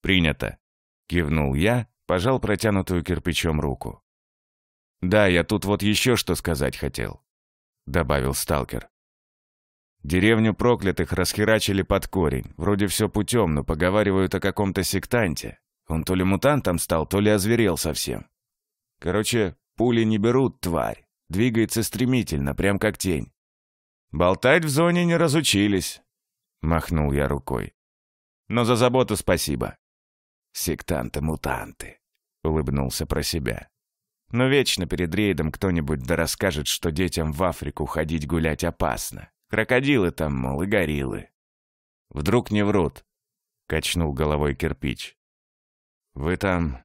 «Принято», — кивнул я, пожал протянутую кирпичом руку. «Да, я тут вот еще что сказать хотел», — добавил сталкер. «Деревню проклятых расхерачили под корень. Вроде все путем, но поговаривают о каком-то сектанте. Он то ли мутантом стал, то ли озверел совсем. Короче, пули не берут, тварь. Двигается стремительно, прям как тень. Болтать в зоне не разучились, махнул я рукой. Но за заботу спасибо. Сектанты-мутанты, улыбнулся про себя. Но вечно перед рейдом кто-нибудь да расскажет, что детям в Африку ходить гулять опасно. Крокодилы там, мол, и гориллы. Вдруг не врут, качнул головой кирпич. Вы там...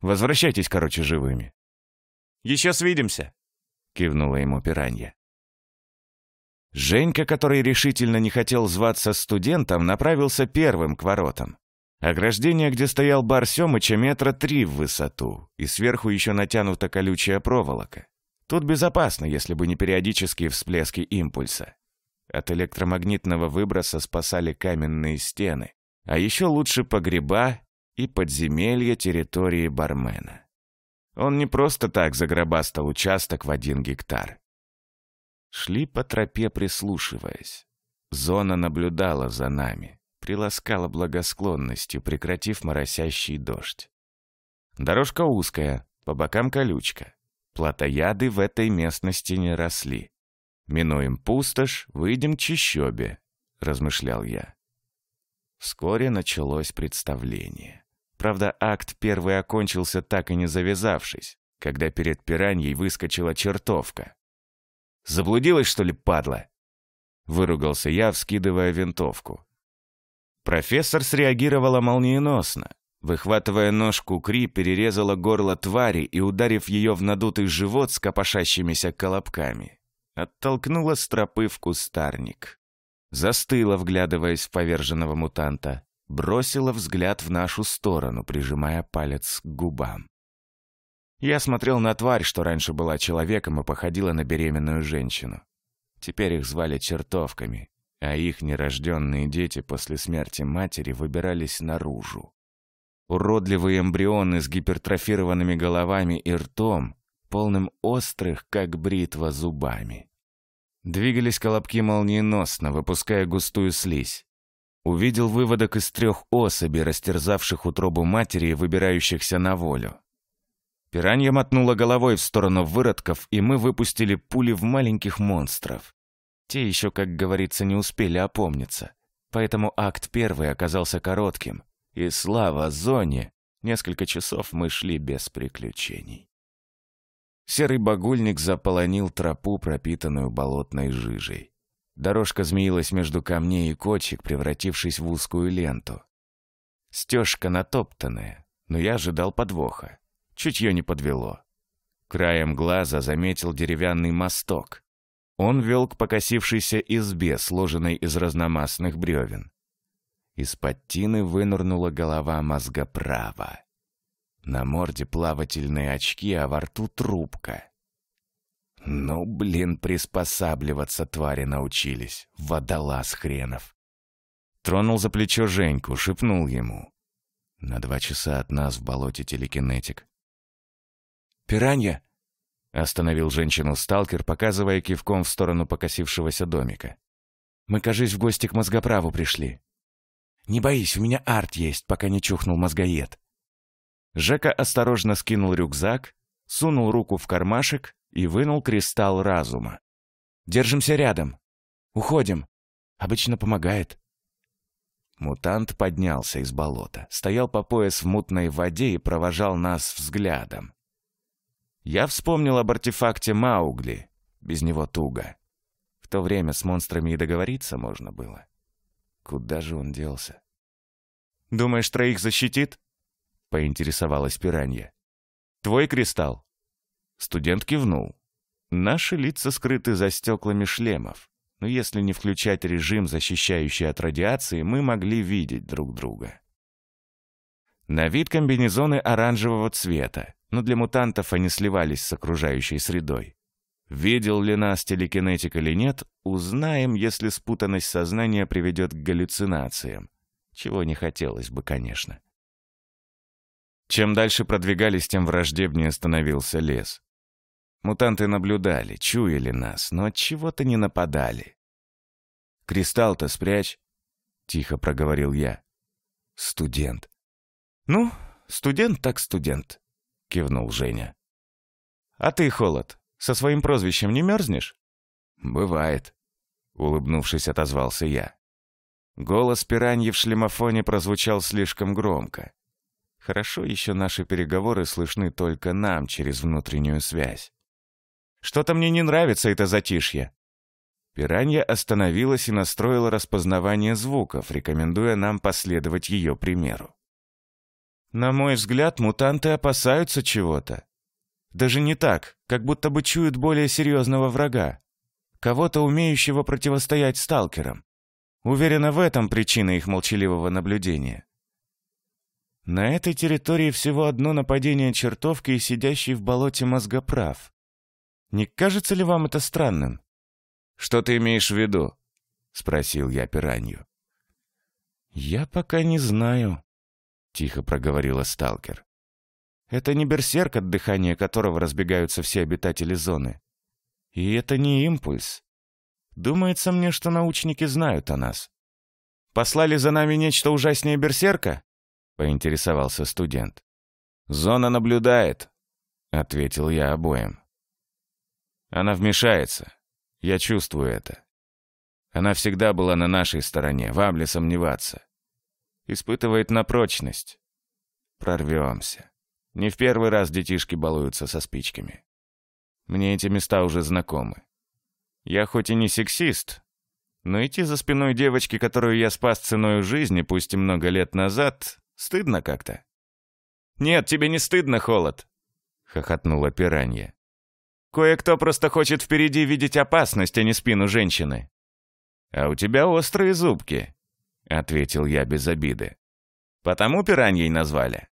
Возвращайтесь, короче, живыми. «Еще свидимся!» — кивнула ему пиранья. Женька, который решительно не хотел зваться студентом, направился первым к воротам. Ограждение, где стоял бар Семыча, метра три в высоту, и сверху еще натянута колючая проволока. Тут безопасно, если бы не периодические всплески импульса. От электромагнитного выброса спасали каменные стены, а еще лучше погреба и подземелья территории бармена. Он не просто так загробастал участок в один гектар. Шли по тропе, прислушиваясь. Зона наблюдала за нами, приласкала благосклонностью, прекратив моросящий дождь. Дорожка узкая, по бокам колючка. Платояды в этой местности не росли. «Минуем пустошь, выйдем к чищобе», — размышлял я. Вскоре началось представление. Правда, акт первый окончился так и не завязавшись, когда перед пираньей выскочила чертовка. «Заблудилась, что ли, падла?» Выругался я, вскидывая винтовку. Профессор среагировала молниеносно. Выхватывая ножку Кри, перерезала горло твари и, ударив ее в надутый живот с копошащимися колобками, оттолкнула с тропы в кустарник. Застыла, вглядываясь в поверженного мутанта бросила взгляд в нашу сторону, прижимая палец к губам. Я смотрел на тварь, что раньше была человеком и походила на беременную женщину. Теперь их звали чертовками, а их нерожденные дети после смерти матери выбирались наружу. Уродливые эмбрионы с гипертрофированными головами и ртом, полным острых, как бритва, зубами. Двигались колобки молниеносно, выпуская густую слизь увидел выводок из трех особей, растерзавших утробу матери и выбирающихся на волю. Пиранья мотнула головой в сторону выродков, и мы выпустили пули в маленьких монстров. Те еще, как говорится, не успели опомниться. Поэтому акт первый оказался коротким. И слава зоне! Несколько часов мы шли без приключений. Серый багульник заполонил тропу, пропитанную болотной жижей. Дорожка змеилась между камней и кочек, превратившись в узкую ленту. Стежка натоптанная, но я ожидал подвоха. Чутье не подвело. Краем глаза заметил деревянный мосток. Он вел к покосившейся избе, сложенной из разномастных бревен. Из-под тины вынырнула голова мозгоправа. На морде плавательные очки, а во рту трубка. Ну, блин, приспосабливаться твари научились, водолаз хренов. Тронул за плечо Женьку, шепнул ему. На два часа от нас в болоте телекинетик. «Пиранья!» — остановил женщину сталкер, показывая кивком в сторону покосившегося домика. «Мы, кажись, в гости к мозгоправу пришли. Не боись, у меня арт есть, пока не чухнул мозгоед». Жека осторожно скинул рюкзак, сунул руку в кармашек и вынул кристалл разума. «Держимся рядом! Уходим! Обычно помогает!» Мутант поднялся из болота, стоял по пояс в мутной воде и провожал нас взглядом. Я вспомнил об артефакте Маугли, без него туго. В то время с монстрами и договориться можно было. Куда же он делся? «Думаешь, троих защитит?» — поинтересовалась пиранья. «Твой кристалл?» Студент кивнул. Наши лица скрыты за стеклами шлемов, но если не включать режим, защищающий от радиации, мы могли видеть друг друга. На вид комбинезоны оранжевого цвета, но для мутантов они сливались с окружающей средой. Видел ли нас телекинетик или нет, узнаем, если спутанность сознания приведет к галлюцинациям. Чего не хотелось бы, конечно. Чем дальше продвигались, тем враждебнее становился лес. Мутанты наблюдали, чуяли нас, но от чего то не нападали. «Кристалл-то спрячь», — тихо проговорил я. «Студент». «Ну, студент так студент», — кивнул Женя. «А ты, Холод, со своим прозвищем не мерзнешь?» «Бывает», — улыбнувшись, отозвался я. Голос пираньи в шлемофоне прозвучал слишком громко. Хорошо еще наши переговоры слышны только нам через внутреннюю связь. Что-то мне не нравится это затишье». Пиранья остановилась и настроила распознавание звуков, рекомендуя нам последовать ее примеру. «На мой взгляд, мутанты опасаются чего-то. Даже не так, как будто бы чуют более серьезного врага. Кого-то, умеющего противостоять сталкерам. Уверена, в этом причина их молчаливого наблюдения. На этой территории всего одно нападение чертовки и сидящий в болоте мозгоправ. Не кажется ли вам это странным?» «Что ты имеешь в виду?» — спросил я пиранью. «Я пока не знаю», — тихо проговорила сталкер. «Это не берсерк, от дыхания которого разбегаются все обитатели зоны. И это не импульс. Думается мне, что научники знают о нас. Послали за нами нечто ужаснее берсерка?» — поинтересовался студент. «Зона наблюдает», — ответил я обоим. Она вмешается. Я чувствую это. Она всегда была на нашей стороне, вам ли сомневаться. Испытывает на прочность. Прорвемся. Не в первый раз детишки балуются со спичками. Мне эти места уже знакомы. Я хоть и не сексист, но идти за спиной девочки, которую я спас ценой жизни, пусть и много лет назад, стыдно как-то. «Нет, тебе не стыдно, Холод!» — хохотнула пиранья. Кое-кто просто хочет впереди видеть опасность, а не спину женщины. «А у тебя острые зубки», — ответил я без обиды. «Потому пираньей назвали?»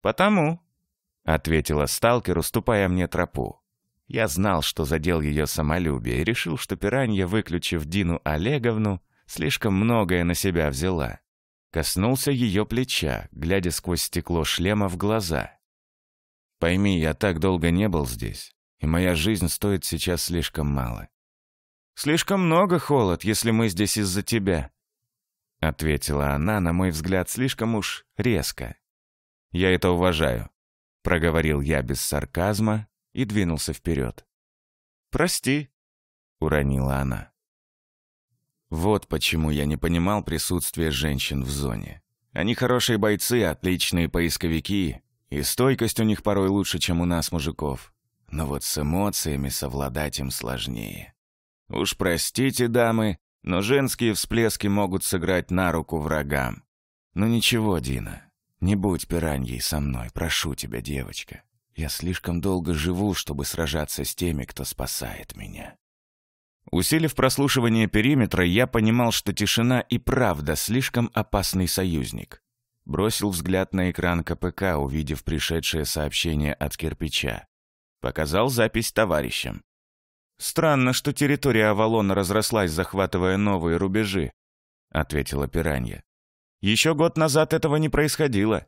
«Потому», — ответила сталкер, уступая мне тропу. Я знал, что задел ее самолюбие, и решил, что пиранья, выключив Дину Олеговну, слишком многое на себя взяла. Коснулся ее плеча, глядя сквозь стекло шлема в глаза. «Пойми, я так долго не был здесь и моя жизнь стоит сейчас слишком мало». «Слишком много, Холод, если мы здесь из-за тебя», — ответила она, на мой взгляд, слишком уж резко. «Я это уважаю», — проговорил я без сарказма и двинулся вперед. «Прости», — уронила она. Вот почему я не понимал присутствия женщин в зоне. Они хорошие бойцы, отличные поисковики, и стойкость у них порой лучше, чем у нас, мужиков но вот с эмоциями совладать им сложнее. Уж простите, дамы, но женские всплески могут сыграть на руку врагам. Ну ничего, Дина, не будь пираньей со мной, прошу тебя, девочка. Я слишком долго живу, чтобы сражаться с теми, кто спасает меня. Усилив прослушивание периметра, я понимал, что тишина и правда слишком опасный союзник. Бросил взгляд на экран КПК, увидев пришедшее сообщение от кирпича. Показал запись товарищам. «Странно, что территория Авалона разрослась, захватывая новые рубежи», — ответила пиранья. «Еще год назад этого не происходило».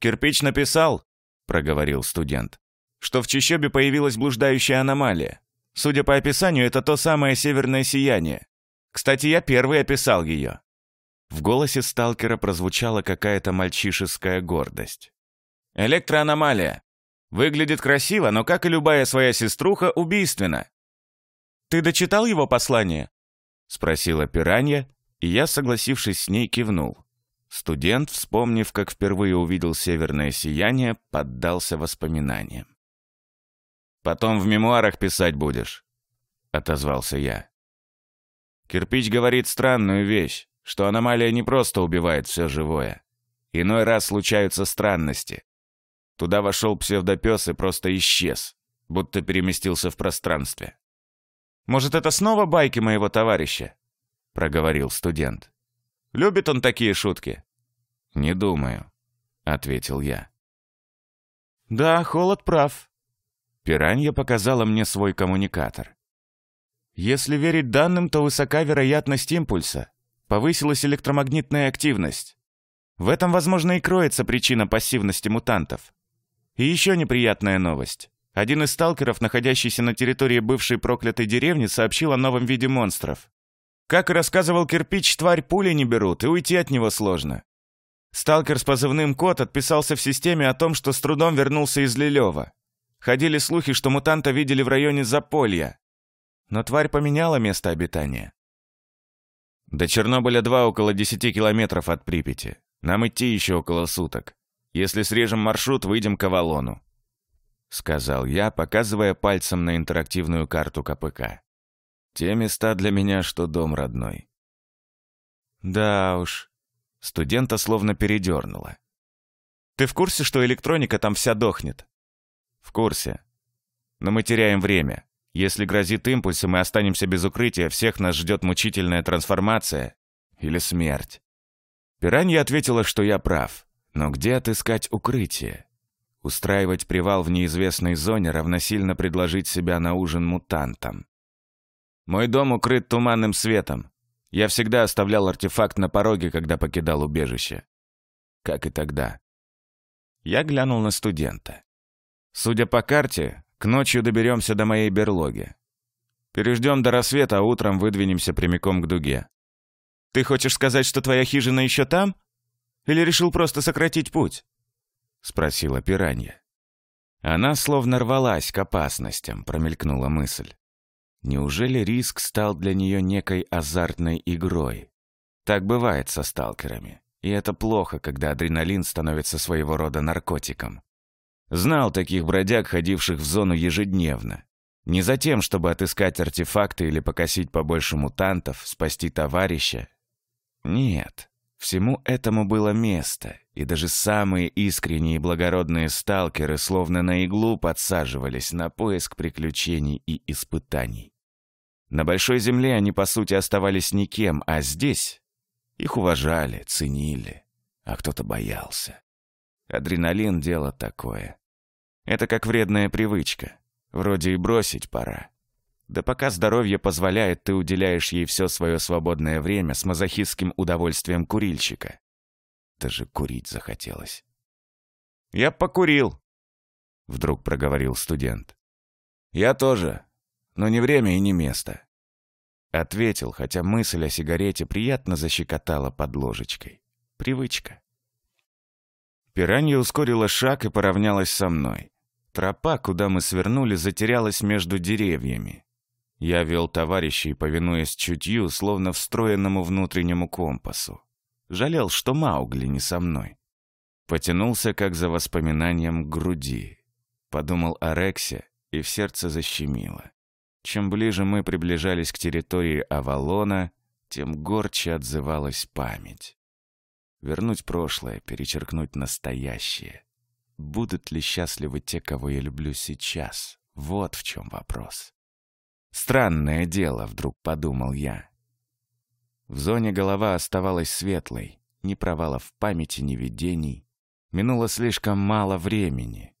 «Кирпич написал», — проговорил студент, «что в Чищобе появилась блуждающая аномалия. Судя по описанию, это то самое северное сияние. Кстати, я первый описал ее». В голосе сталкера прозвучала какая-то мальчишеская гордость. «Электроаномалия. Выглядит красиво, но, как и любая своя сеструха, убийственно. «Ты дочитал его послание?» — спросила пиранья, и я, согласившись с ней, кивнул. Студент, вспомнив, как впервые увидел северное сияние, поддался воспоминаниям. «Потом в мемуарах писать будешь», — отозвался я. Кирпич говорит странную вещь, что аномалия не просто убивает все живое. Иной раз случаются странности. Туда вошел псевдопес и просто исчез, будто переместился в пространстве. «Может, это снова байки моего товарища?» — проговорил студент. «Любит он такие шутки?» «Не думаю», — ответил я. «Да, холод прав». Пиранья показала мне свой коммуникатор. «Если верить данным, то высока вероятность импульса. Повысилась электромагнитная активность. В этом, возможно, и кроется причина пассивности мутантов. И еще неприятная новость. Один из сталкеров, находящийся на территории бывшей проклятой деревни, сообщил о новом виде монстров. Как и рассказывал кирпич, тварь пули не берут, и уйти от него сложно. Сталкер с позывным «Кот» отписался в системе о том, что с трудом вернулся из Лилева. Ходили слухи, что мутанта видели в районе Заполья. Но тварь поменяла место обитания. До Чернобыля 2 около 10 километров от Припяти. Нам идти еще около суток. Если срежем маршрут, выйдем к Авалону», — сказал я, показывая пальцем на интерактивную карту КПК. «Те места для меня, что дом родной». «Да уж», — студента словно передернула. «Ты в курсе, что электроника там вся дохнет?» «В курсе. Но мы теряем время. Если грозит импульс, и мы останемся без укрытия, всех нас ждет мучительная трансформация или смерть». Пиранья ответила, что я прав. Но где отыскать укрытие? Устраивать привал в неизвестной зоне равносильно предложить себя на ужин мутантам. Мой дом укрыт туманным светом. Я всегда оставлял артефакт на пороге, когда покидал убежище. Как и тогда. Я глянул на студента. Судя по карте, к ночью доберемся до моей берлоги. Переждем до рассвета, а утром выдвинемся прямиком к дуге. Ты хочешь сказать, что твоя хижина еще там? Или решил просто сократить путь?» — спросила пиранья. Она словно рвалась к опасностям, промелькнула мысль. Неужели риск стал для нее некой азартной игрой? Так бывает со сталкерами. И это плохо, когда адреналин становится своего рода наркотиком. Знал таких бродяг, ходивших в зону ежедневно. Не за тем, чтобы отыскать артефакты или покосить побольше мутантов, спасти товарища. Нет. Всему этому было место, и даже самые искренние и благородные сталкеры словно на иглу подсаживались на поиск приключений и испытаний. На Большой Земле они, по сути, оставались никем, а здесь их уважали, ценили, а кто-то боялся. Адреналин — дело такое. Это как вредная привычка. Вроде и бросить пора, да пока здоровье позволяет, ты уделяешь ей все свое свободное время с мазохистским удовольствием курильщика. Даже курить захотелось. «Я покурил», — вдруг проговорил студент. «Я тоже, но не время и не место», — ответил, хотя мысль о сигарете приятно защекотала под ложечкой. Привычка. Пиранья ускорила шаг и поравнялась со мной. Тропа, куда мы свернули, затерялась между деревьями. Я вел товарищей, повинуясь чутью, словно встроенному внутреннему компасу. Жалел, что Маугли не со мной. Потянулся, как за воспоминанием, к груди. Подумал о Рексе, и в сердце защемило. Чем ближе мы приближались к территории Авалона, тем горче отзывалась память. Вернуть прошлое, перечеркнуть настоящее. Будут ли счастливы те, кого я люблю сейчас? Вот в чем вопрос. Странное дело, вдруг подумал я. В зоне голова оставалась светлой, ни провалов в памяти, ни видений. Минуло слишком мало времени.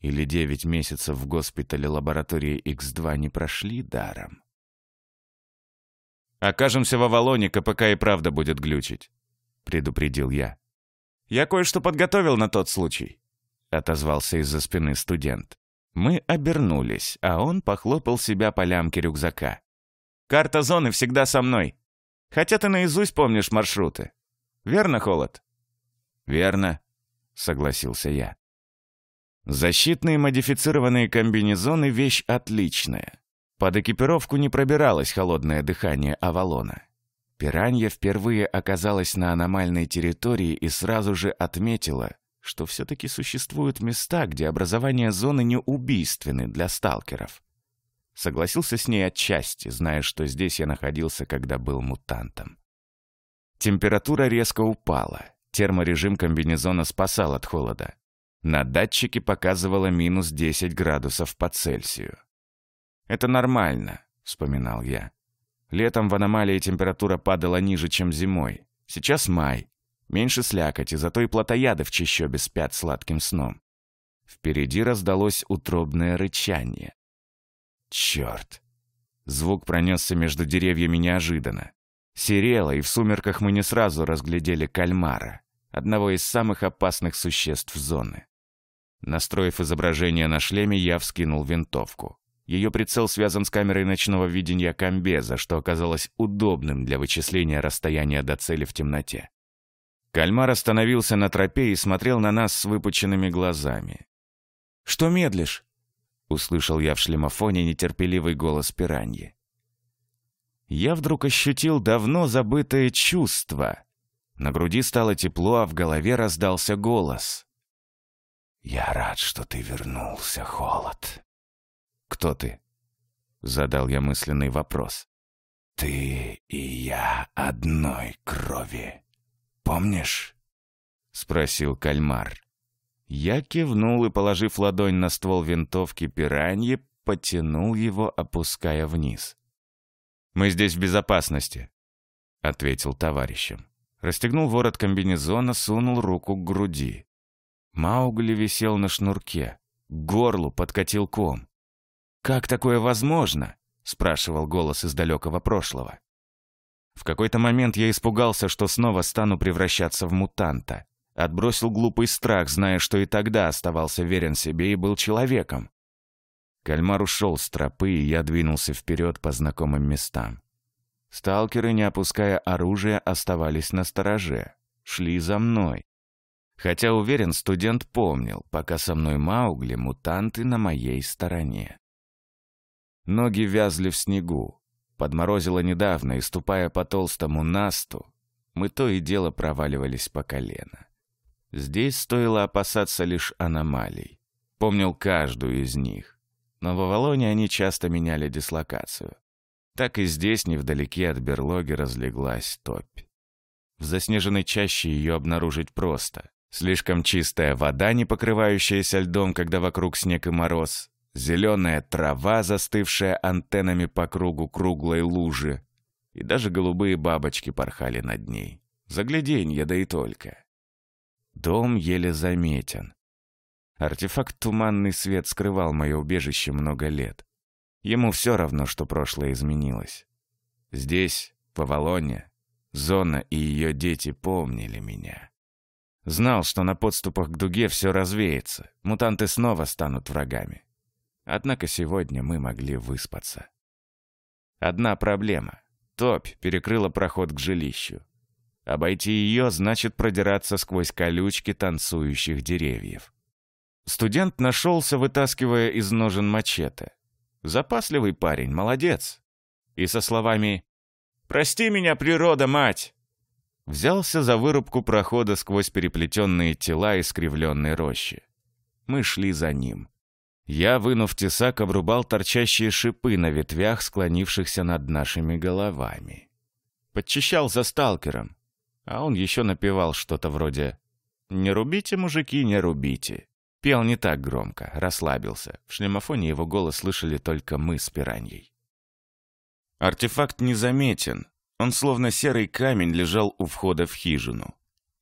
Или девять месяцев в госпитале лаборатории x 2 не прошли даром. «Окажемся в Авалоне, пока и правда будет глючить», — предупредил я. «Я кое-что подготовил на тот случай», — отозвался из-за спины студент. Мы обернулись, а он похлопал себя по лямке рюкзака. «Карта зоны всегда со мной. Хотя ты наизусть помнишь маршруты. Верно, Холод?» «Верно», — согласился я. Защитные модифицированные комбинезоны — вещь отличная. Под экипировку не пробиралось холодное дыхание Авалона. Пиранья впервые оказалась на аномальной территории и сразу же отметила, что все-таки существуют места, где образование зоны не убийственны для сталкеров. Согласился с ней отчасти, зная, что здесь я находился, когда был мутантом. Температура резко упала. Терморежим комбинезона спасал от холода. На датчике показывало минус 10 градусов по Цельсию. «Это нормально», — вспоминал я. «Летом в аномалии температура падала ниже, чем зимой. Сейчас май, Меньше слякоти, зато и плотоядов чаще беспят сладким сном. Впереди раздалось утробное рычание. Черт! Звук пронесся между деревьями неожиданно. Серело, и в сумерках мы не сразу разглядели кальмара, одного из самых опасных существ зоны. Настроив изображение на шлеме, я вскинул винтовку. Ее прицел связан с камерой ночного видения комбеза, что оказалось удобным для вычисления расстояния до цели в темноте. Кальмар остановился на тропе и смотрел на нас с выпученными глазами. «Что медлишь?» — услышал я в шлемофоне нетерпеливый голос пираньи. Я вдруг ощутил давно забытое чувство. На груди стало тепло, а в голове раздался голос. «Я рад, что ты вернулся, Холод». «Кто ты?» — задал я мысленный вопрос. «Ты и я одной крови», «Помнишь?» — спросил кальмар. Я кивнул и, положив ладонь на ствол винтовки пираньи, потянул его, опуская вниз. «Мы здесь в безопасности», — ответил товарищем. Расстегнул ворот комбинезона, сунул руку к груди. Маугли висел на шнурке. К горлу подкатил ком. «Как такое возможно?» — спрашивал голос из далекого прошлого. В какой-то момент я испугался, что снова стану превращаться в мутанта. Отбросил глупый страх, зная, что и тогда оставался верен себе и был человеком. Кальмар ушел с тропы, и я двинулся вперед по знакомым местам. Сталкеры, не опуская оружия, оставались на стороже, шли за мной. Хотя, уверен, студент помнил, пока со мной Маугли, мутанты на моей стороне. Ноги вязли в снегу, Подморозило недавно, и ступая по толстому насту, мы то и дело проваливались по колено. Здесь стоило опасаться лишь аномалий. Помнил каждую из них. Но в Авалоне они часто меняли дислокацию. Так и здесь, невдалеке от берлоги, разлеглась топь. В заснеженной чаще ее обнаружить просто. Слишком чистая вода, не покрывающаяся льдом, когда вокруг снег и мороз, зеленая трава, застывшая антеннами по кругу круглой лужи, и даже голубые бабочки порхали над ней. Загляденье, да и только. Дом еле заметен. Артефакт «Туманный свет» скрывал мое убежище много лет. Ему все равно, что прошлое изменилось. Здесь, в Авалоне, Зона и ее дети помнили меня. Знал, что на подступах к дуге все развеется, мутанты снова станут врагами. Однако сегодня мы могли выспаться. Одна проблема. Топь перекрыла проход к жилищу. Обойти ее значит продираться сквозь колючки танцующих деревьев. Студент нашелся, вытаскивая из ножен мачете. Запасливый парень, молодец. И со словами «Прости меня, природа, мать!» взялся за вырубку прохода сквозь переплетенные тела искривленной рощи. Мы шли за ним. Я, вынув тесак, обрубал торчащие шипы на ветвях, склонившихся над нашими головами. Подчищал за сталкером, а он еще напевал что-то вроде «Не рубите, мужики, не рубите». Пел не так громко, расслабился. В шлемофоне его голос слышали только мы с пираньей. Артефакт незаметен. Он словно серый камень лежал у входа в хижину.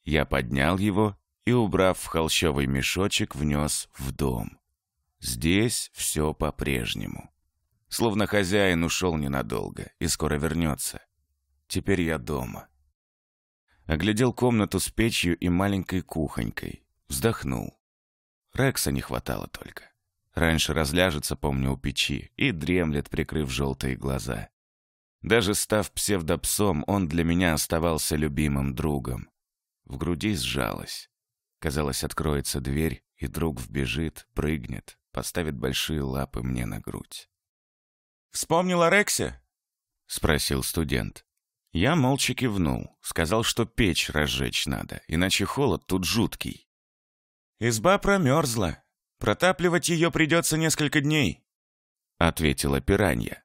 Я поднял его и, убрав в холщовый мешочек, внес в дом. Здесь все по-прежнему. Словно хозяин ушел ненадолго и скоро вернется. Теперь я дома. Оглядел комнату с печью и маленькой кухонькой. Вздохнул. Рекса не хватало только. Раньше разляжется, помню, у печи и дремлет, прикрыв желтые глаза. Даже став псевдопсом, он для меня оставался любимым другом. В груди сжалось. Казалось, откроется дверь, и друг вбежит, прыгнет, поставит большие лапы мне на грудь. «Вспомнил о Рексе?» — спросил студент. Я молча кивнул, сказал, что печь разжечь надо, иначе холод тут жуткий. «Изба промерзла. Протапливать ее придется несколько дней», — ответила пиранья.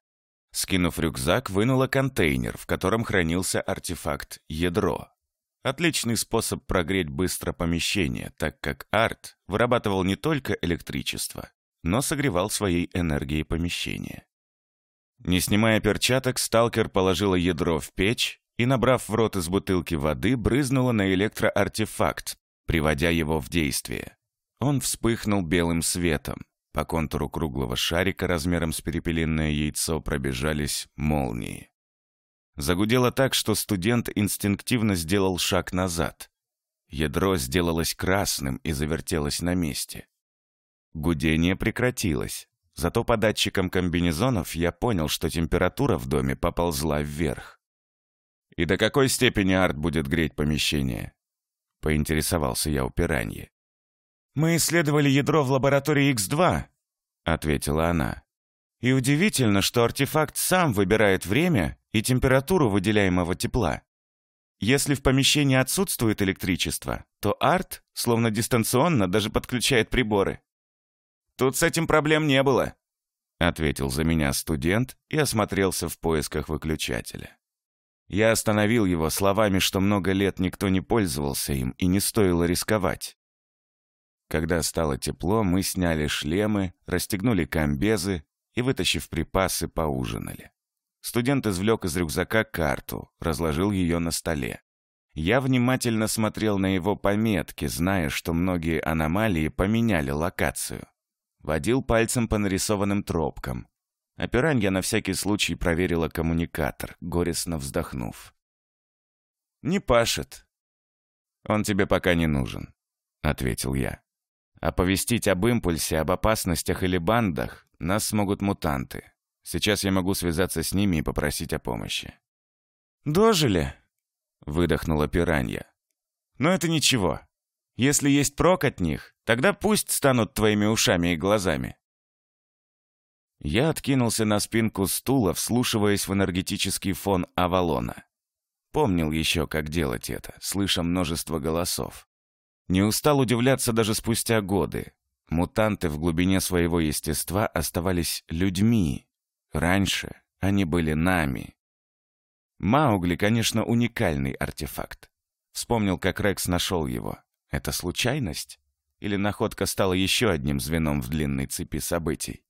Скинув рюкзак, вынула контейнер, в котором хранился артефакт «Ядро». Отличный способ прогреть быстро помещение, так как Арт вырабатывал не только электричество, но согревал своей энергией помещение. Не снимая перчаток, сталкер положила ядро в печь и, набрав в рот из бутылки воды, брызнула на электроартефакт, приводя его в действие. Он вспыхнул белым светом. По контуру круглого шарика размером с перепелиное яйцо пробежались молнии. Загудело так, что студент инстинктивно сделал шаг назад. Ядро сделалось красным и завертелось на месте. Гудение прекратилось. Зато по датчикам комбинезонов я понял, что температура в доме поползла вверх. «И до какой степени арт будет греть помещение?» — поинтересовался я у пираньи. «Мы исследовали ядро в лаборатории X2», — ответила она. «И удивительно, что артефакт сам выбирает время, и температуру выделяемого тепла. Если в помещении отсутствует электричество, то Арт, словно дистанционно, даже подключает приборы. «Тут с этим проблем не было», — ответил за меня студент и осмотрелся в поисках выключателя. Я остановил его словами, что много лет никто не пользовался им и не стоило рисковать. Когда стало тепло, мы сняли шлемы, расстегнули комбезы и, вытащив припасы, поужинали. Студент извлек из рюкзака карту, разложил ее на столе. Я внимательно смотрел на его пометки, зная, что многие аномалии поменяли локацию. Водил пальцем по нарисованным тропкам. А я на всякий случай проверила коммуникатор, горестно вздохнув. «Не пашет». «Он тебе пока не нужен», — ответил я. «Оповестить об импульсе, об опасностях или бандах нас смогут мутанты. Сейчас я могу связаться с ними и попросить о помощи». «Дожили?» — выдохнула пиранья. «Но это ничего. Если есть прок от них, тогда пусть станут твоими ушами и глазами». Я откинулся на спинку стула, вслушиваясь в энергетический фон Авалона. Помнил еще, как делать это, слыша множество голосов. Не устал удивляться даже спустя годы. Мутанты в глубине своего естества оставались людьми, Раньше они были нами. Маугли, конечно, уникальный артефакт. Вспомнил, как Рекс нашел его. Это случайность? Или находка стала еще одним звеном в длинной цепи событий?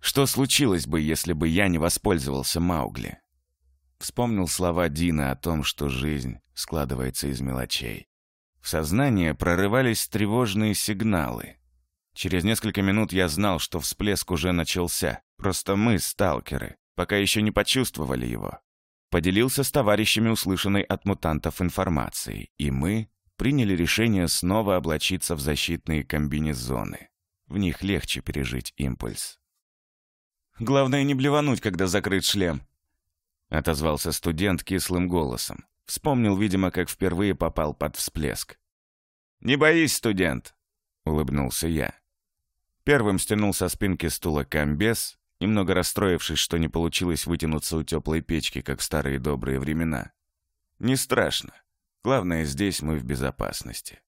Что случилось бы, если бы я не воспользовался Маугли? Вспомнил слова Дина о том, что жизнь складывается из мелочей. В сознание прорывались тревожные сигналы. Через несколько минут я знал, что всплеск уже начался. Просто мы, сталкеры, пока еще не почувствовали его. Поделился с товарищами услышанной от мутантов информацией, и мы приняли решение снова облачиться в защитные комбинезоны. В них легче пережить импульс. «Главное не блевануть, когда закрыт шлем», — отозвался студент кислым голосом. Вспомнил, видимо, как впервые попал под всплеск. «Не боись, студент», — улыбнулся я. Первым стянул со спинки стула комбез, немного расстроившись, что не получилось вытянуться у теплой печки, как в старые добрые времена. Не страшно. Главное, здесь мы в безопасности.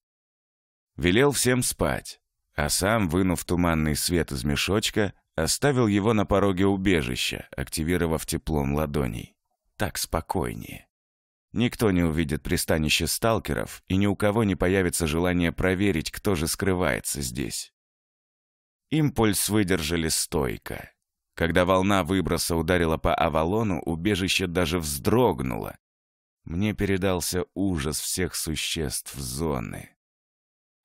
Велел всем спать, а сам, вынув туманный свет из мешочка, оставил его на пороге убежища, активировав теплом ладоней. Так спокойнее. Никто не увидит пристанище сталкеров, и ни у кого не появится желание проверить, кто же скрывается здесь. Импульс выдержали стойко. Когда волна выброса ударила по Авалону, убежище даже вздрогнуло. Мне передался ужас всех существ зоны.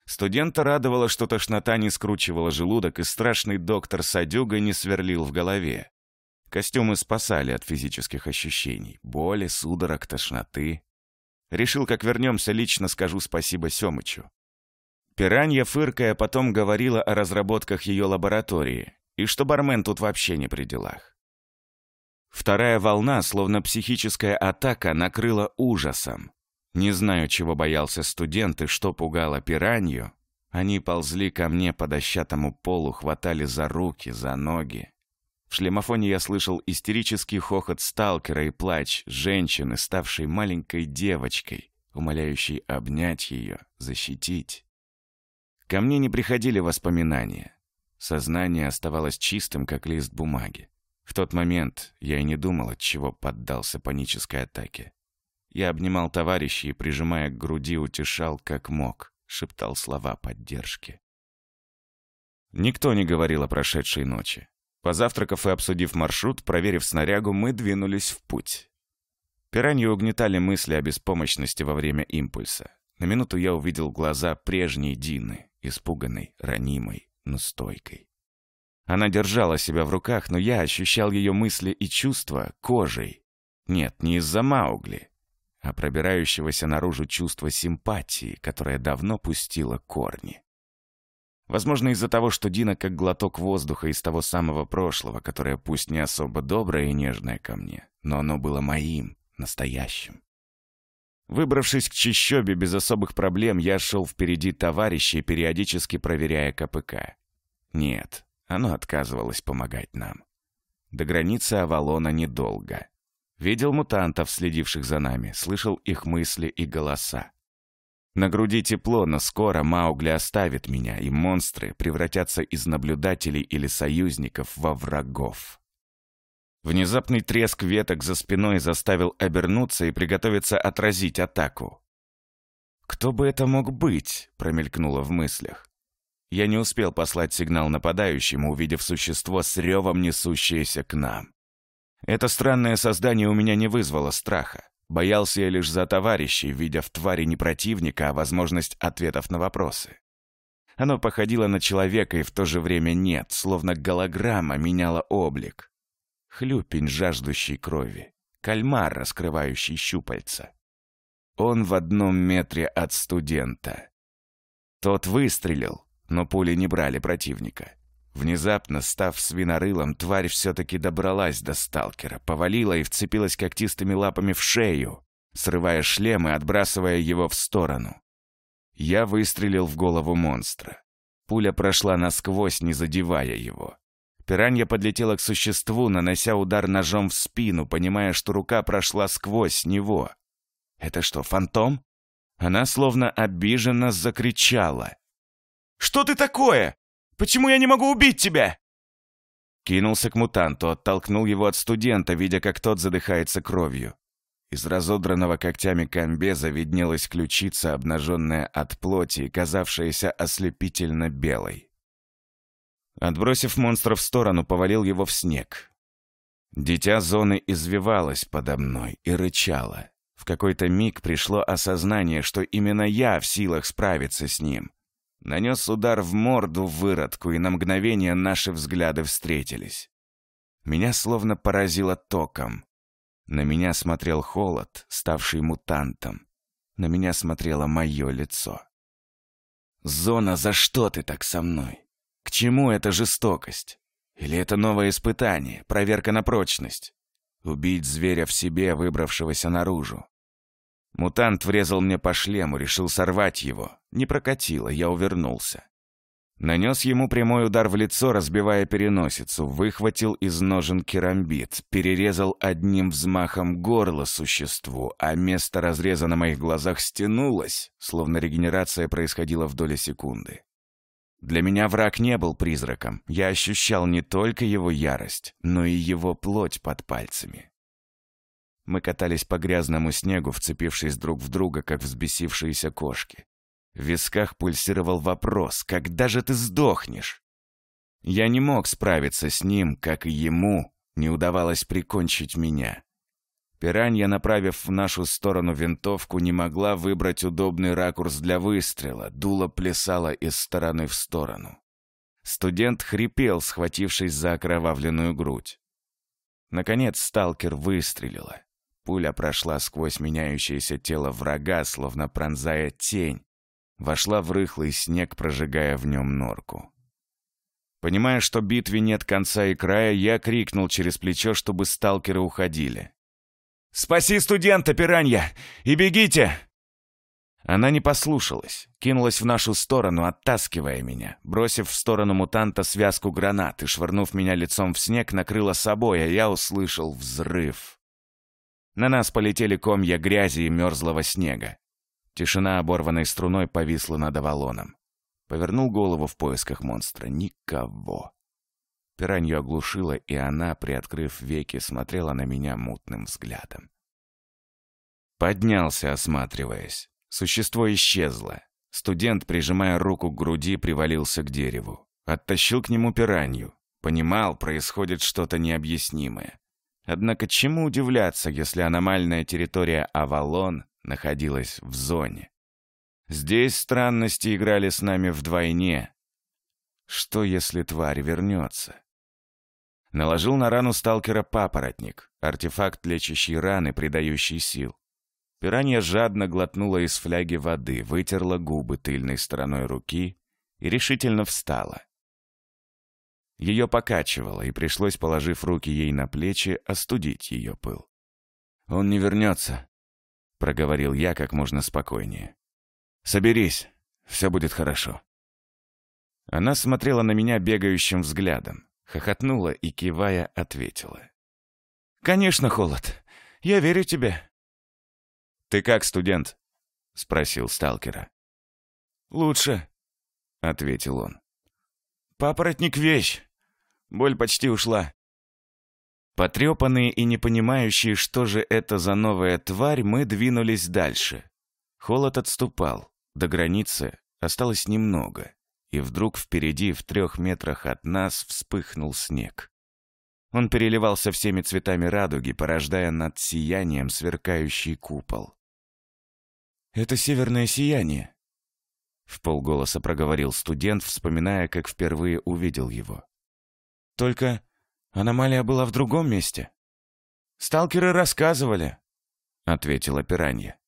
Студента радовало, что тошнота не скручивала желудок, и страшный доктор Садюга не сверлил в голове. Костюмы спасали от физических ощущений, боли, судорог, тошноты. Решил, как вернемся, лично скажу спасибо Семычу. Пиранья, фыркая, потом говорила о разработках ее лаборатории, и что бармен тут вообще не при делах. Вторая волна, словно психическая атака, накрыла ужасом. Не знаю, чего боялся студент и что пугало пиранью. Они ползли ко мне по дощатому полу, хватали за руки, за ноги. В шлемофоне я слышал истерический хохот сталкера и плач женщины, ставшей маленькой девочкой, умоляющей обнять ее, защитить. Ко мне не приходили воспоминания. Сознание оставалось чистым, как лист бумаги. В тот момент я и не думал, от чего поддался панической атаке. Я обнимал товарищей и, прижимая к груди, утешал, как мог, шептал слова поддержки. Никто не говорил о прошедшей ночи. Позавтракав и обсудив маршрут, проверив снарягу, мы двинулись в путь. Пиранью угнетали мысли о беспомощности во время импульса. На минуту я увидел глаза прежней Дины испуганной, ранимой, но стойкой. Она держала себя в руках, но я ощущал ее мысли и чувства кожей. Нет, не из-за Маугли, а пробирающегося наружу чувства симпатии, которое давно пустило корни. Возможно, из-за того, что Дина как глоток воздуха из того самого прошлого, которое пусть не особо доброе и нежное ко мне, но оно было моим, настоящим. Выбравшись к чащобе без особых проблем, я шел впереди товарищей, периодически проверяя КПК. Нет, оно отказывалось помогать нам. До границы Авалона недолго. Видел мутантов, следивших за нами, слышал их мысли и голоса. На груди тепло, но скоро Маугли оставит меня, и монстры превратятся из наблюдателей или союзников во врагов. Внезапный треск веток за спиной заставил обернуться и приготовиться отразить атаку. «Кто бы это мог быть?» — промелькнуло в мыслях. Я не успел послать сигнал нападающему, увидев существо с ревом, несущееся к нам. Это странное создание у меня не вызвало страха. Боялся я лишь за товарищей, видя в твари не противника, а возможность ответов на вопросы. Оно походило на человека и в то же время нет, словно голограмма меняла облик хлюпень, жаждущий крови, кальмар, раскрывающий щупальца. Он в одном метре от студента. Тот выстрелил, но пули не брали противника. Внезапно, став свинорылом, тварь все-таки добралась до сталкера, повалила и вцепилась когтистыми лапами в шею, срывая шлем и отбрасывая его в сторону. Я выстрелил в голову монстра. Пуля прошла насквозь, не задевая его. Пиранья подлетела к существу, нанося удар ножом в спину, понимая, что рука прошла сквозь него. «Это что, фантом?» Она словно обиженно закричала. «Что ты такое? Почему я не могу убить тебя?» Кинулся к мутанту, оттолкнул его от студента, видя, как тот задыхается кровью. Из разодранного когтями комбеза виднелась ключица, обнаженная от плоти и казавшаяся ослепительно белой. Отбросив монстра в сторону, повалил его в снег. Дитя зоны извивалось подо мной и рычало. В какой-то миг пришло осознание, что именно я в силах справиться с ним. Нанес удар в морду выродку, и на мгновение наши взгляды встретились. Меня словно поразило током. На меня смотрел холод, ставший мутантом. На меня смотрело мое лицо. «Зона, за что ты так со мной?» К чему эта жестокость? Или это новое испытание, проверка на прочность? Убить зверя в себе, выбравшегося наружу. Мутант врезал мне по шлему, решил сорвать его. Не прокатило, я увернулся. Нанес ему прямой удар в лицо, разбивая переносицу, выхватил из ножен керамбит, перерезал одним взмахом горло существу, а место разреза на моих глазах стянулось, словно регенерация происходила в доли секунды. Для меня враг не был призраком. Я ощущал не только его ярость, но и его плоть под пальцами. Мы катались по грязному снегу, вцепившись друг в друга, как взбесившиеся кошки. В висках пульсировал вопрос «Когда же ты сдохнешь?». Я не мог справиться с ним, как и ему не удавалось прикончить меня. Пиранья, направив в нашу сторону винтовку, не могла выбрать удобный ракурс для выстрела, дуло плясало из стороны в сторону. Студент хрипел, схватившись за окровавленную грудь. Наконец сталкер выстрелила. Пуля прошла сквозь меняющееся тело врага, словно пронзая тень, вошла в рыхлый снег, прожигая в нем норку. Понимая, что битве нет конца и края, я крикнул через плечо, чтобы сталкеры уходили. Спаси студента, пиранья, и бегите!» Она не послушалась, кинулась в нашу сторону, оттаскивая меня, бросив в сторону мутанта связку гранат и, швырнув меня лицом в снег, накрыла собой, а я услышал взрыв. На нас полетели комья грязи и мерзлого снега. Тишина, оборванной струной, повисла над Авалоном. Повернул голову в поисках монстра. Никого. Пиранью оглушила, и она, приоткрыв веки, смотрела на меня мутным взглядом. Поднялся, осматриваясь. Существо исчезло. Студент, прижимая руку к груди, привалился к дереву. Оттащил к нему пиранью. Понимал, происходит что-то необъяснимое. Однако чему удивляться, если аномальная территория Авалон находилась в зоне? Здесь странности играли с нами вдвойне. Что, если тварь вернется? Наложил на рану сталкера папоротник, артефакт, лечащий раны, придающий сил. Пиранья жадно глотнула из фляги воды, вытерла губы тыльной стороной руки и решительно встала. Ее покачивало, и пришлось, положив руки ей на плечи, остудить ее пыл. «Он не вернется», — проговорил я как можно спокойнее. «Соберись, все будет хорошо». Она смотрела на меня бегающим взглядом хохотнула и, кивая, ответила. «Конечно, холод. Я верю тебе». «Ты как, студент?» — спросил сталкера. «Лучше», — ответил он. «Папоротник — вещь. Боль почти ушла». Потрепанные и не понимающие, что же это за новая тварь, мы двинулись дальше. Холод отступал. До границы осталось немного и вдруг впереди в трех метрах от нас вспыхнул снег. Он переливался всеми цветами радуги, порождая над сиянием сверкающий купол. «Это северное сияние», — в полголоса проговорил студент, вспоминая, как впервые увидел его. «Только аномалия была в другом месте». «Сталкеры рассказывали», — ответила пиранья.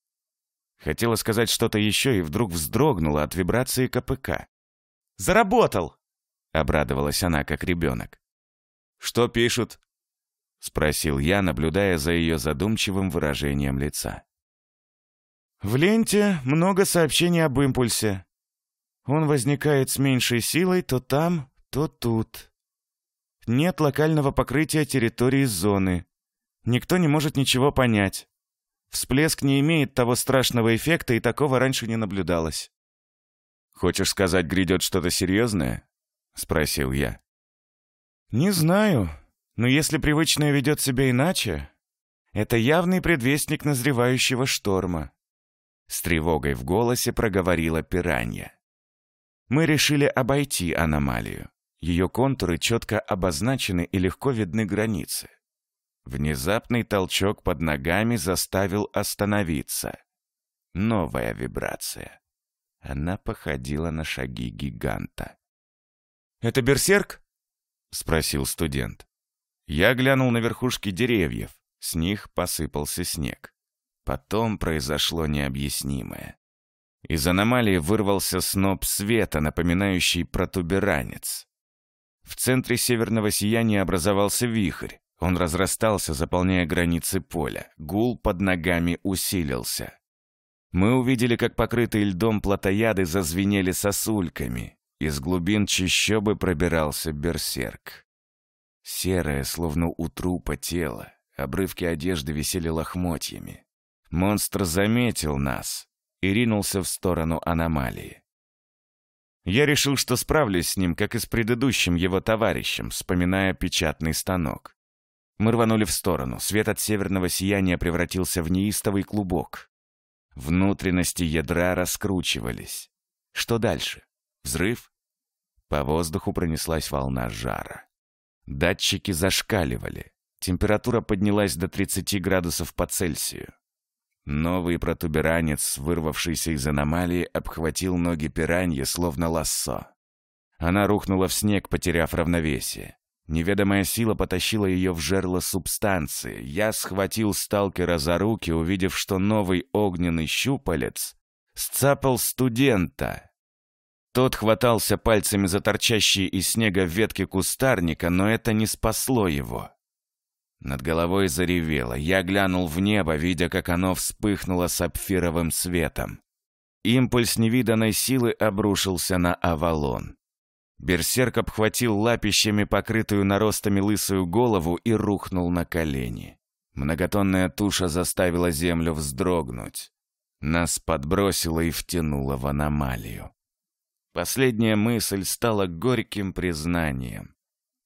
Хотела сказать что-то еще и вдруг вздрогнула от вибрации КПК. Заработал!» — обрадовалась она, как ребенок. «Что пишут?» — спросил я, наблюдая за ее задумчивым выражением лица. «В ленте много сообщений об импульсе. Он возникает с меньшей силой то там, то тут. Нет локального покрытия территории зоны. Никто не может ничего понять. Всплеск не имеет того страшного эффекта, и такого раньше не наблюдалось. «Хочешь сказать, грядет что-то серьезное?» — спросил я. «Не знаю, но если привычное ведет себя иначе, это явный предвестник назревающего шторма», — с тревогой в голосе проговорила пиранья. Мы решили обойти аномалию. Ее контуры четко обозначены и легко видны границы. Внезапный толчок под ногами заставил остановиться. Новая вибрация. Она походила на шаги гиганта. «Это берсерк?» — спросил студент. Я глянул на верхушки деревьев. С них посыпался снег. Потом произошло необъяснимое. Из аномалии вырвался сноп света, напоминающий протуберанец. В центре северного сияния образовался вихрь. Он разрастался, заполняя границы поля. Гул под ногами усилился. Мы увидели, как покрытые льдом плотояды зазвенели сосульками. Из глубин чищобы пробирался берсерк. Серое, словно у трупа тело, обрывки одежды висели лохмотьями. Монстр заметил нас и ринулся в сторону аномалии. Я решил, что справлюсь с ним, как и с предыдущим его товарищем, вспоминая печатный станок. Мы рванули в сторону, свет от северного сияния превратился в неистовый клубок. Внутренности ядра раскручивались. Что дальше? Взрыв? По воздуху пронеслась волна жара. Датчики зашкаливали. Температура поднялась до 30 градусов по Цельсию. Новый протуберанец, вырвавшийся из аномалии, обхватил ноги пираньи, словно лассо. Она рухнула в снег, потеряв равновесие. Неведомая сила потащила ее в жерло субстанции. Я схватил сталкера за руки, увидев, что новый огненный щупалец сцапал студента. Тот хватался пальцами за торчащие из снега ветки кустарника, но это не спасло его. Над головой заревело. Я глянул в небо, видя, как оно вспыхнуло сапфировым светом. Импульс невиданной силы обрушился на Авалон. Берсерк обхватил лапищами покрытую наростами лысую голову и рухнул на колени. Многотонная туша заставила землю вздрогнуть. Нас подбросило и втянуло в аномалию. Последняя мысль стала горьким признанием.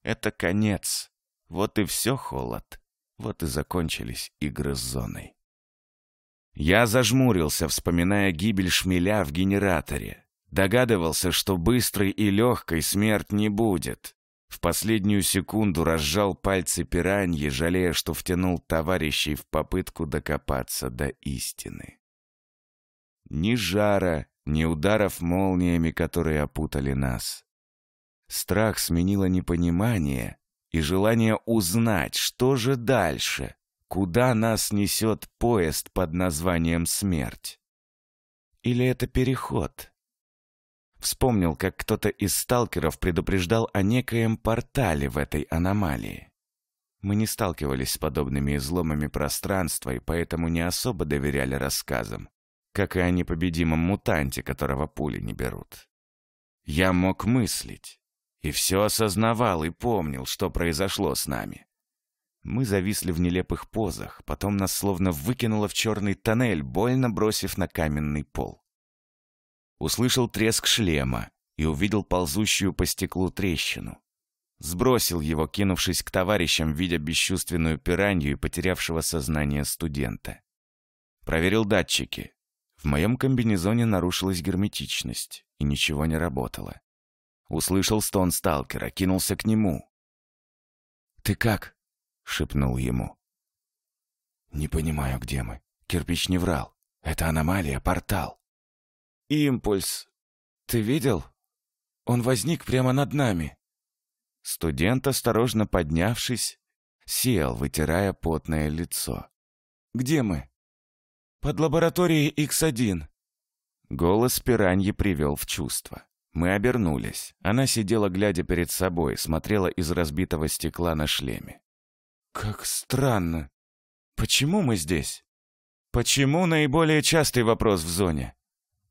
Это конец. Вот и все, холод. Вот и закончились игры с зоной. Я зажмурился, вспоминая гибель шмеля в генераторе. Догадывался, что быстрой и легкой смерть не будет. В последнюю секунду разжал пальцы пираньи, жалея, что втянул товарищей в попытку докопаться до истины. Ни жара, ни ударов молниями, которые опутали нас. Страх сменило непонимание и желание узнать, что же дальше, куда нас несет поезд под названием «Смерть». Или это переход? вспомнил, как кто-то из сталкеров предупреждал о некоем портале в этой аномалии. Мы не сталкивались с подобными изломами пространства и поэтому не особо доверяли рассказам, как и о непобедимом мутанте, которого пули не берут. Я мог мыслить и все осознавал и помнил, что произошло с нами. Мы зависли в нелепых позах, потом нас словно выкинуло в черный тоннель, больно бросив на каменный пол. Услышал треск шлема и увидел ползущую по стеклу трещину. Сбросил его, кинувшись к товарищам, видя бесчувственную пиранью и потерявшего сознание студента. Проверил датчики. В моем комбинезоне нарушилась герметичность, и ничего не работало. Услышал стон сталкера, кинулся к нему. «Ты как?» — шепнул ему. «Не понимаю, где мы. Кирпич не врал. Это аномалия, портал. Импульс. Ты видел? Он возник прямо над нами. Студент, осторожно поднявшись, сел, вытирая потное лицо. «Где мы?» «Под лабораторией x 1 Голос пираньи привел в чувство. Мы обернулись. Она сидела, глядя перед собой, смотрела из разбитого стекла на шлеме. «Как странно! Почему мы здесь?» «Почему наиболее частый вопрос в зоне?»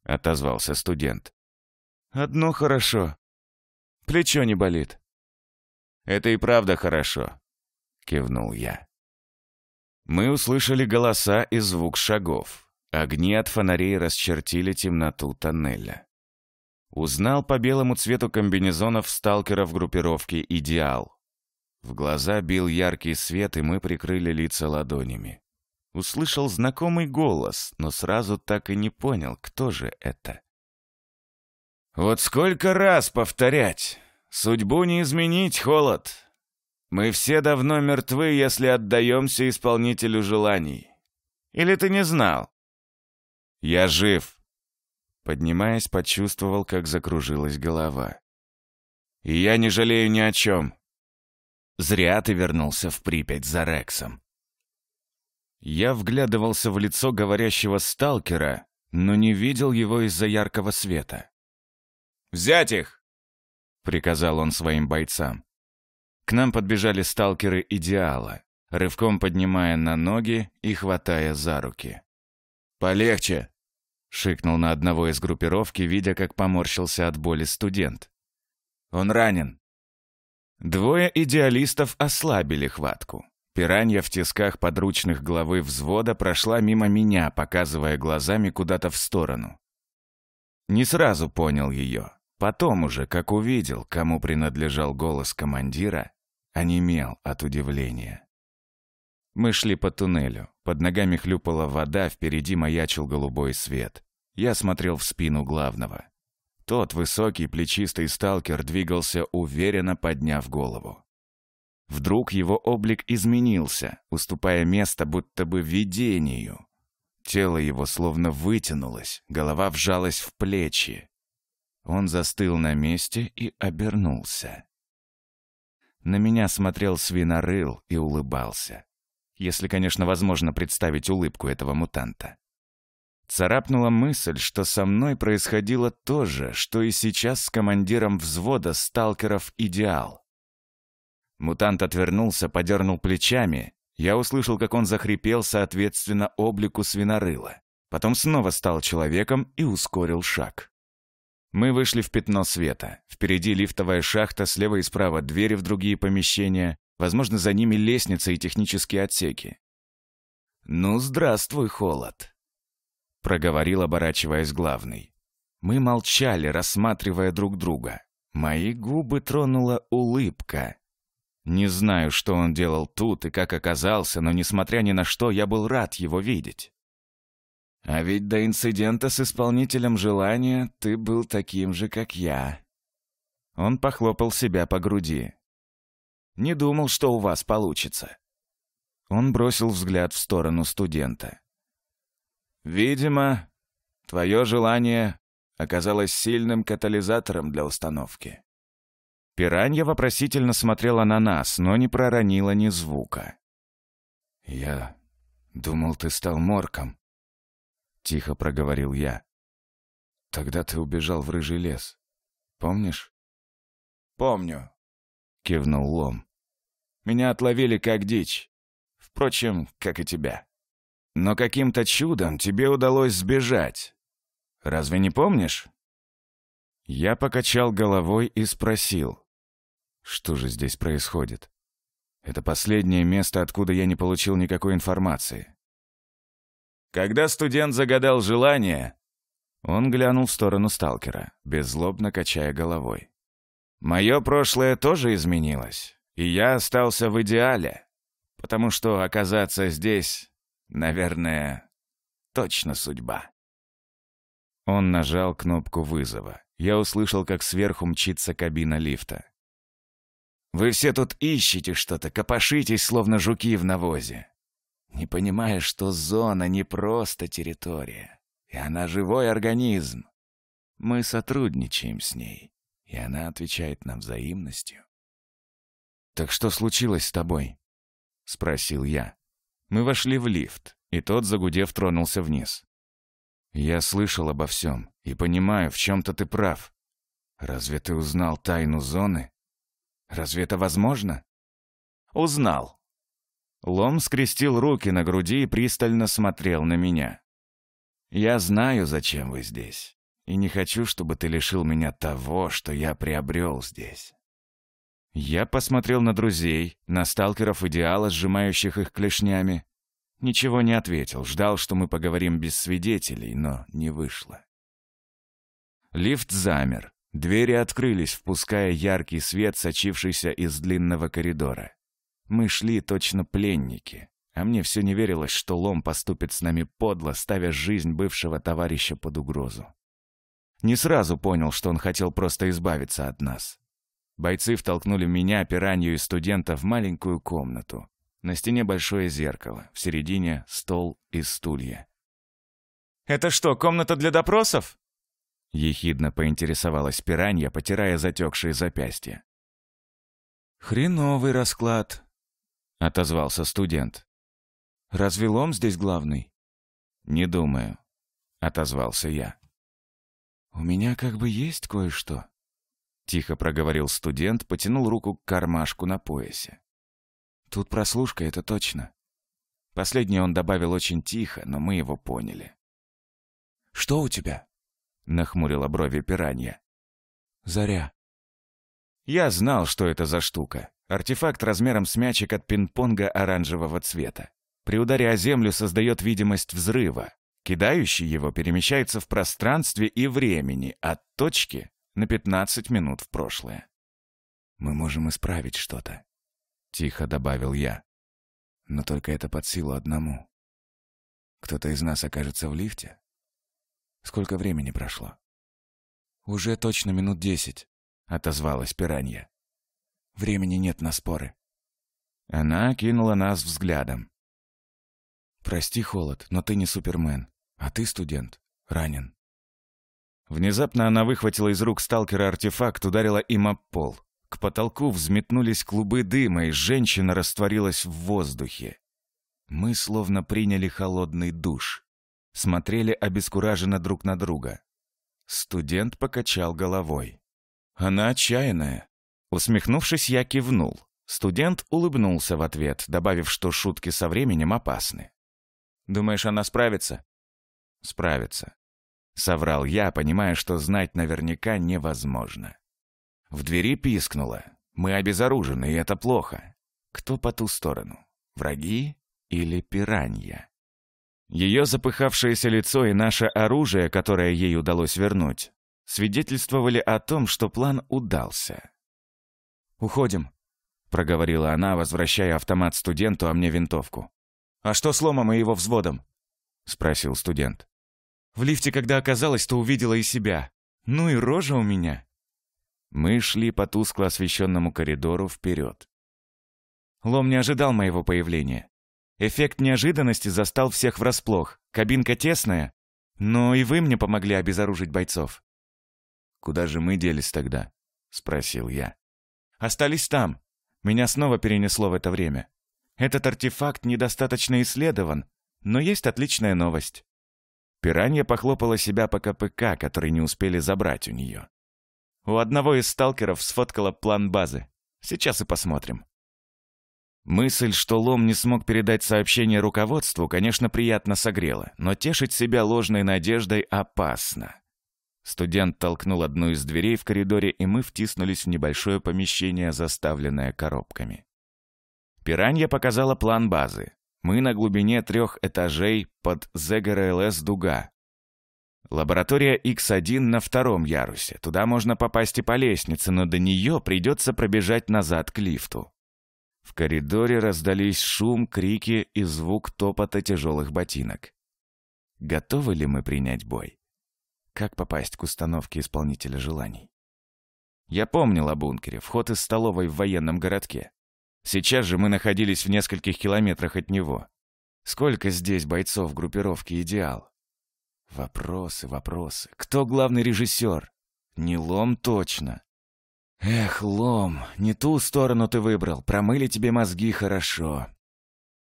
— отозвался студент. «Одно ну, хорошо. Плечо не болит». «Это и правда хорошо», — кивнул я. Мы услышали голоса и звук шагов. Огни от фонарей расчертили темноту тоннеля. Узнал по белому цвету комбинезонов сталкеров группировки «Идеал». В глаза бил яркий свет, и мы прикрыли лица ладонями услышал знакомый голос, но сразу так и не понял, кто же это. «Вот сколько раз повторять! Судьбу не изменить, холод! Мы все давно мертвы, если отдаемся исполнителю желаний. Или ты не знал?» «Я жив!» Поднимаясь, почувствовал, как закружилась голова. «И я не жалею ни о чем!» «Зря ты вернулся в Припять за Рексом. Я вглядывался в лицо говорящего сталкера, но не видел его из-за яркого света. «Взять их!» — приказал он своим бойцам. К нам подбежали сталкеры идеала, рывком поднимая на ноги и хватая за руки. «Полегче!» — шикнул на одного из группировки, видя, как поморщился от боли студент. «Он ранен!» Двое идеалистов ослабили хватку. Пиранья в тисках подручных главы взвода прошла мимо меня, показывая глазами куда-то в сторону. Не сразу понял ее. Потом уже, как увидел, кому принадлежал голос командира, онемел от удивления. Мы шли по туннелю. Под ногами хлюпала вода, впереди маячил голубой свет. Я смотрел в спину главного. Тот высокий плечистый сталкер двигался, уверенно подняв голову. Вдруг его облик изменился, уступая место будто бы видению. Тело его словно вытянулось, голова вжалась в плечи. Он застыл на месте и обернулся. На меня смотрел свинорыл и улыбался. Если, конечно, возможно представить улыбку этого мутанта. Царапнула мысль, что со мной происходило то же, что и сейчас с командиром взвода сталкеров «Идеал». Мутант отвернулся, подернул плечами. Я услышал, как он захрипел, соответственно, облику свинорыла. Потом снова стал человеком и ускорил шаг. Мы вышли в пятно света. Впереди лифтовая шахта, слева и справа двери в другие помещения, возможно, за ними лестница и технические отсеки. «Ну, здравствуй, холод», — проговорил, оборачиваясь главный. Мы молчали, рассматривая друг друга. Мои губы тронула улыбка. Не знаю, что он делал тут и как оказался, но, несмотря ни на что, я был рад его видеть. А ведь до инцидента с исполнителем желания ты был таким же, как я. Он похлопал себя по груди. Не думал, что у вас получится. Он бросил взгляд в сторону студента. Видимо, твое желание оказалось сильным катализатором для установки. Пиранья вопросительно смотрела на нас, но не проронила ни звука. «Я думал, ты стал морком», — тихо проговорил я. «Тогда ты убежал в рыжий лес. Помнишь?» «Помню», — кивнул Лом. «Меня отловили как дичь. Впрочем, как и тебя. Но каким-то чудом тебе удалось сбежать. Разве не помнишь?» Я покачал головой и спросил. Что же здесь происходит? Это последнее место, откуда я не получил никакой информации. Когда студент загадал желание, он глянул в сторону сталкера, беззлобно качая головой. Мое прошлое тоже изменилось, и я остался в идеале, потому что оказаться здесь, наверное, точно судьба. Он нажал кнопку вызова. Я услышал, как сверху мчится кабина лифта. Вы все тут ищете что-то, копошитесь, словно жуки в навозе. Не понимая, что зона не просто территория, и она живой организм. Мы сотрудничаем с ней, и она отвечает нам взаимностью. «Так что случилось с тобой?» — спросил я. Мы вошли в лифт, и тот, загудев, тронулся вниз. «Я слышал обо всем и понимаю, в чем-то ты прав. Разве ты узнал тайну зоны?» Разве это возможно? Узнал. Лом скрестил руки на груди и пристально смотрел на меня. Я знаю, зачем вы здесь, и не хочу, чтобы ты лишил меня того, что я приобрел здесь. Я посмотрел на друзей, на сталкеров идеала, сжимающих их клешнями. Ничего не ответил, ждал, что мы поговорим без свидетелей, но не вышло. Лифт замер. Двери открылись, впуская яркий свет, сочившийся из длинного коридора. Мы шли точно пленники, а мне все не верилось, что Лом поступит с нами подло, ставя жизнь бывшего товарища под угрозу. Не сразу понял, что он хотел просто избавиться от нас. Бойцы втолкнули меня, пиранью и студента в маленькую комнату. На стене большое зеркало, в середине стол и стулья. «Это что, комната для допросов?» — ехидно поинтересовалась пиранья, потирая затекшие запястья. «Хреновый расклад», — отозвался студент. «Разве лом здесь главный?» «Не думаю», — отозвался я. «У меня как бы есть кое-что», — тихо проговорил студент, потянул руку к кармашку на поясе. «Тут прослушка, это точно». Последнее он добавил очень тихо, но мы его поняли. «Что у тебя?» — нахмурила брови пиранья. «Заря». Я знал, что это за штука. Артефакт размером с мячик от пинг-понга оранжевого цвета. При ударе о землю создает видимость взрыва. Кидающий его перемещается в пространстве и времени от точки на 15 минут в прошлое. «Мы можем исправить что-то», — тихо добавил я. «Но только это под силу одному. Кто-то из нас окажется в лифте, Сколько времени прошло? Уже точно минут десять, отозвалась пиранья. Времени нет на споры. Она кинула нас взглядом. Прости, холод, но ты не супермен, а ты студент, ранен. Внезапно она выхватила из рук сталкера артефакт, ударила им об пол. К потолку взметнулись клубы дыма, и женщина растворилась в воздухе. Мы словно приняли холодный душ смотрели обескураженно друг на друга. Студент покачал головой. «Она отчаянная». Усмехнувшись, я кивнул. Студент улыбнулся в ответ, добавив, что шутки со временем опасны. «Думаешь, она справится?» «Справится», — соврал я, понимая, что знать наверняка невозможно. В двери пискнуло. «Мы обезоружены, и это плохо. Кто по ту сторону? Враги или пиранья?» Ее запыхавшееся лицо и наше оружие, которое ей удалось вернуть, свидетельствовали о том, что план удался. «Уходим», — проговорила она, возвращая автомат студенту, а мне винтовку. «А что с Ломом и его взводом?» — спросил студент. «В лифте, когда оказалось, то увидела и себя. Ну и рожа у меня». Мы шли по тускло освещенному коридору вперед. Лом не ожидал моего появления. Эффект неожиданности застал всех врасплох. Кабинка тесная. Но и вы мне помогли обезоружить бойцов. «Куда же мы делись тогда?» — спросил я. «Остались там. Меня снова перенесло в это время. Этот артефакт недостаточно исследован, но есть отличная новость». Пиранья похлопала себя по КПК, который не успели забрать у нее. У одного из сталкеров сфоткала план базы. Сейчас и посмотрим. Мысль, что Лом не смог передать сообщение руководству, конечно, приятно согрела, но тешить себя ложной надеждой опасно. Студент толкнул одну из дверей в коридоре, и мы втиснулись в небольшое помещение, заставленное коробками. Пиранья показала план базы. Мы на глубине трех этажей под ЗГРЛС «Дуга». Лаборатория x 1 на втором ярусе. Туда можно попасть и по лестнице, но до нее придется пробежать назад к лифту. В коридоре раздались шум, крики и звук топота тяжелых ботинок. Готовы ли мы принять бой? Как попасть к установке исполнителя желаний? Я помнил о бункере, вход из столовой в военном городке. Сейчас же мы находились в нескольких километрах от него. Сколько здесь бойцов группировки «Идеал»? Вопросы, вопросы. Кто главный режиссер? Не лом точно. «Эх, Лом, не ту сторону ты выбрал, промыли тебе мозги хорошо».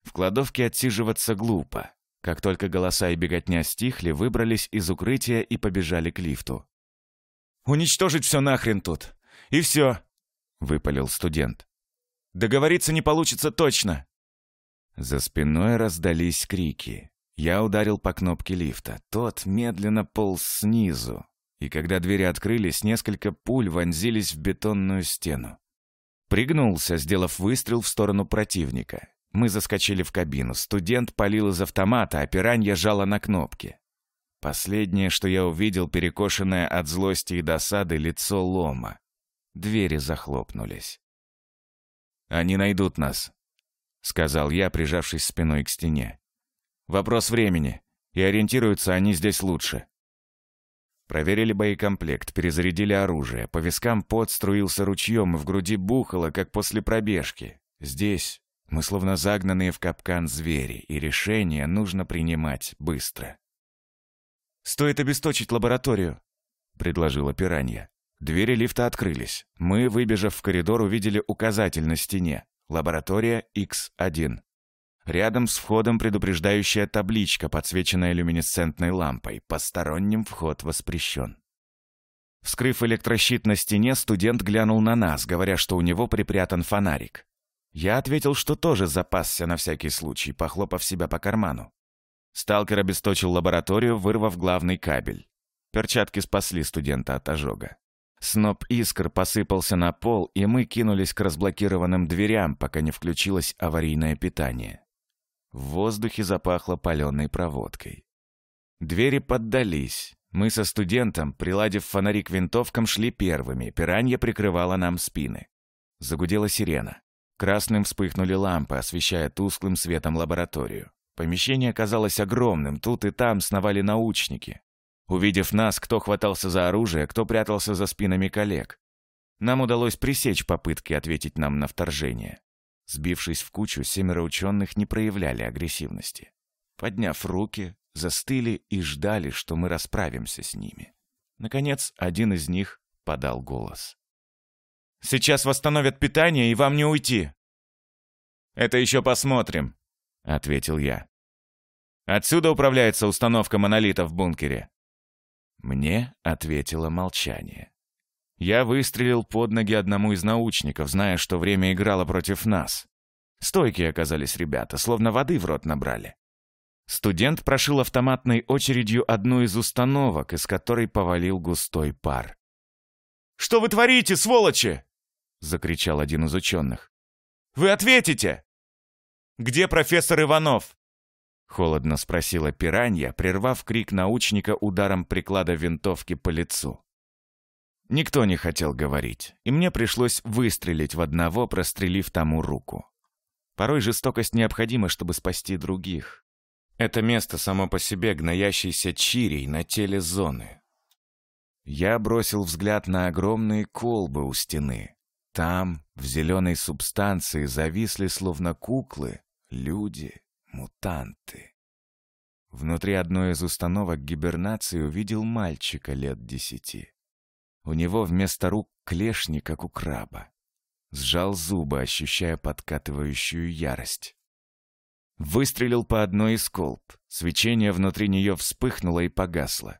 В кладовке отсиживаться глупо. Как только голоса и беготня стихли, выбрались из укрытия и побежали к лифту. «Уничтожить все нахрен тут! И все!» — выпалил студент. «Договориться не получится точно!» За спиной раздались крики. Я ударил по кнопке лифта. Тот медленно полз снизу, и когда двери открылись, несколько пуль вонзились в бетонную стену. Пригнулся, сделав выстрел в сторону противника. Мы заскочили в кабину. Студент палил из автомата, а пиранья жала на кнопки. Последнее, что я увидел, перекошенное от злости и досады лицо лома. Двери захлопнулись. «Они найдут нас», — сказал я, прижавшись спиной к стене. «Вопрос времени, и ориентируются они здесь лучше». Проверили боекомплект, перезарядили оружие. По вискам пот струился ручьем, в груди бухало, как после пробежки. Здесь мы словно загнанные в капкан звери, и решение нужно принимать быстро. «Стоит обесточить лабораторию», — предложила пиранья. Двери лифта открылись. Мы, выбежав в коридор, увидели указатель на стене. Лаборатория X1. Рядом с входом предупреждающая табличка, подсвеченная люминесцентной лампой. Посторонним вход воспрещен. Вскрыв электрощит на стене, студент глянул на нас, говоря, что у него припрятан фонарик. Я ответил, что тоже запасся на всякий случай, похлопав себя по карману. Сталкер обесточил лабораторию, вырвав главный кабель. Перчатки спасли студента от ожога. Сноп искр посыпался на пол, и мы кинулись к разблокированным дверям, пока не включилось аварийное питание. В воздухе запахло паленой проводкой. Двери поддались. Мы со студентом, приладив фонари к винтовкам, шли первыми. Пиранья прикрывала нам спины. Загудела сирена. Красным вспыхнули лампы, освещая тусклым светом лабораторию. Помещение казалось огромным, тут и там сновали научники. Увидев нас, кто хватался за оружие, кто прятался за спинами коллег. Нам удалось пресечь попытки ответить нам на вторжение. Сбившись в кучу, семеро ученых не проявляли агрессивности. Подняв руки, застыли и ждали, что мы расправимся с ними. Наконец, один из них подал голос. «Сейчас восстановят питание, и вам не уйти!» «Это еще посмотрим», — ответил я. «Отсюда управляется установка монолита в бункере». Мне ответило молчание. Я выстрелил под ноги одному из научников, зная, что время играло против нас. Стойкие оказались ребята, словно воды в рот набрали. Студент прошил автоматной очередью одну из установок, из которой повалил густой пар. «Что вы творите, сволочи?» — закричал один из ученых. «Вы ответите!» «Где профессор Иванов?» — холодно спросила пиранья, прервав крик научника ударом приклада винтовки по лицу. Никто не хотел говорить, и мне пришлось выстрелить в одного, прострелив тому руку. Порой жестокость необходима, чтобы спасти других. Это место само по себе гноящейся чирей на теле зоны. Я бросил взгляд на огромные колбы у стены. Там, в зеленой субстанции, зависли словно куклы, люди, мутанты. Внутри одной из установок гибернации увидел мальчика лет десяти. У него вместо рук клешни, как у краба. Сжал зубы, ощущая подкатывающую ярость. Выстрелил по одной из колб. Свечение внутри нее вспыхнуло и погасло.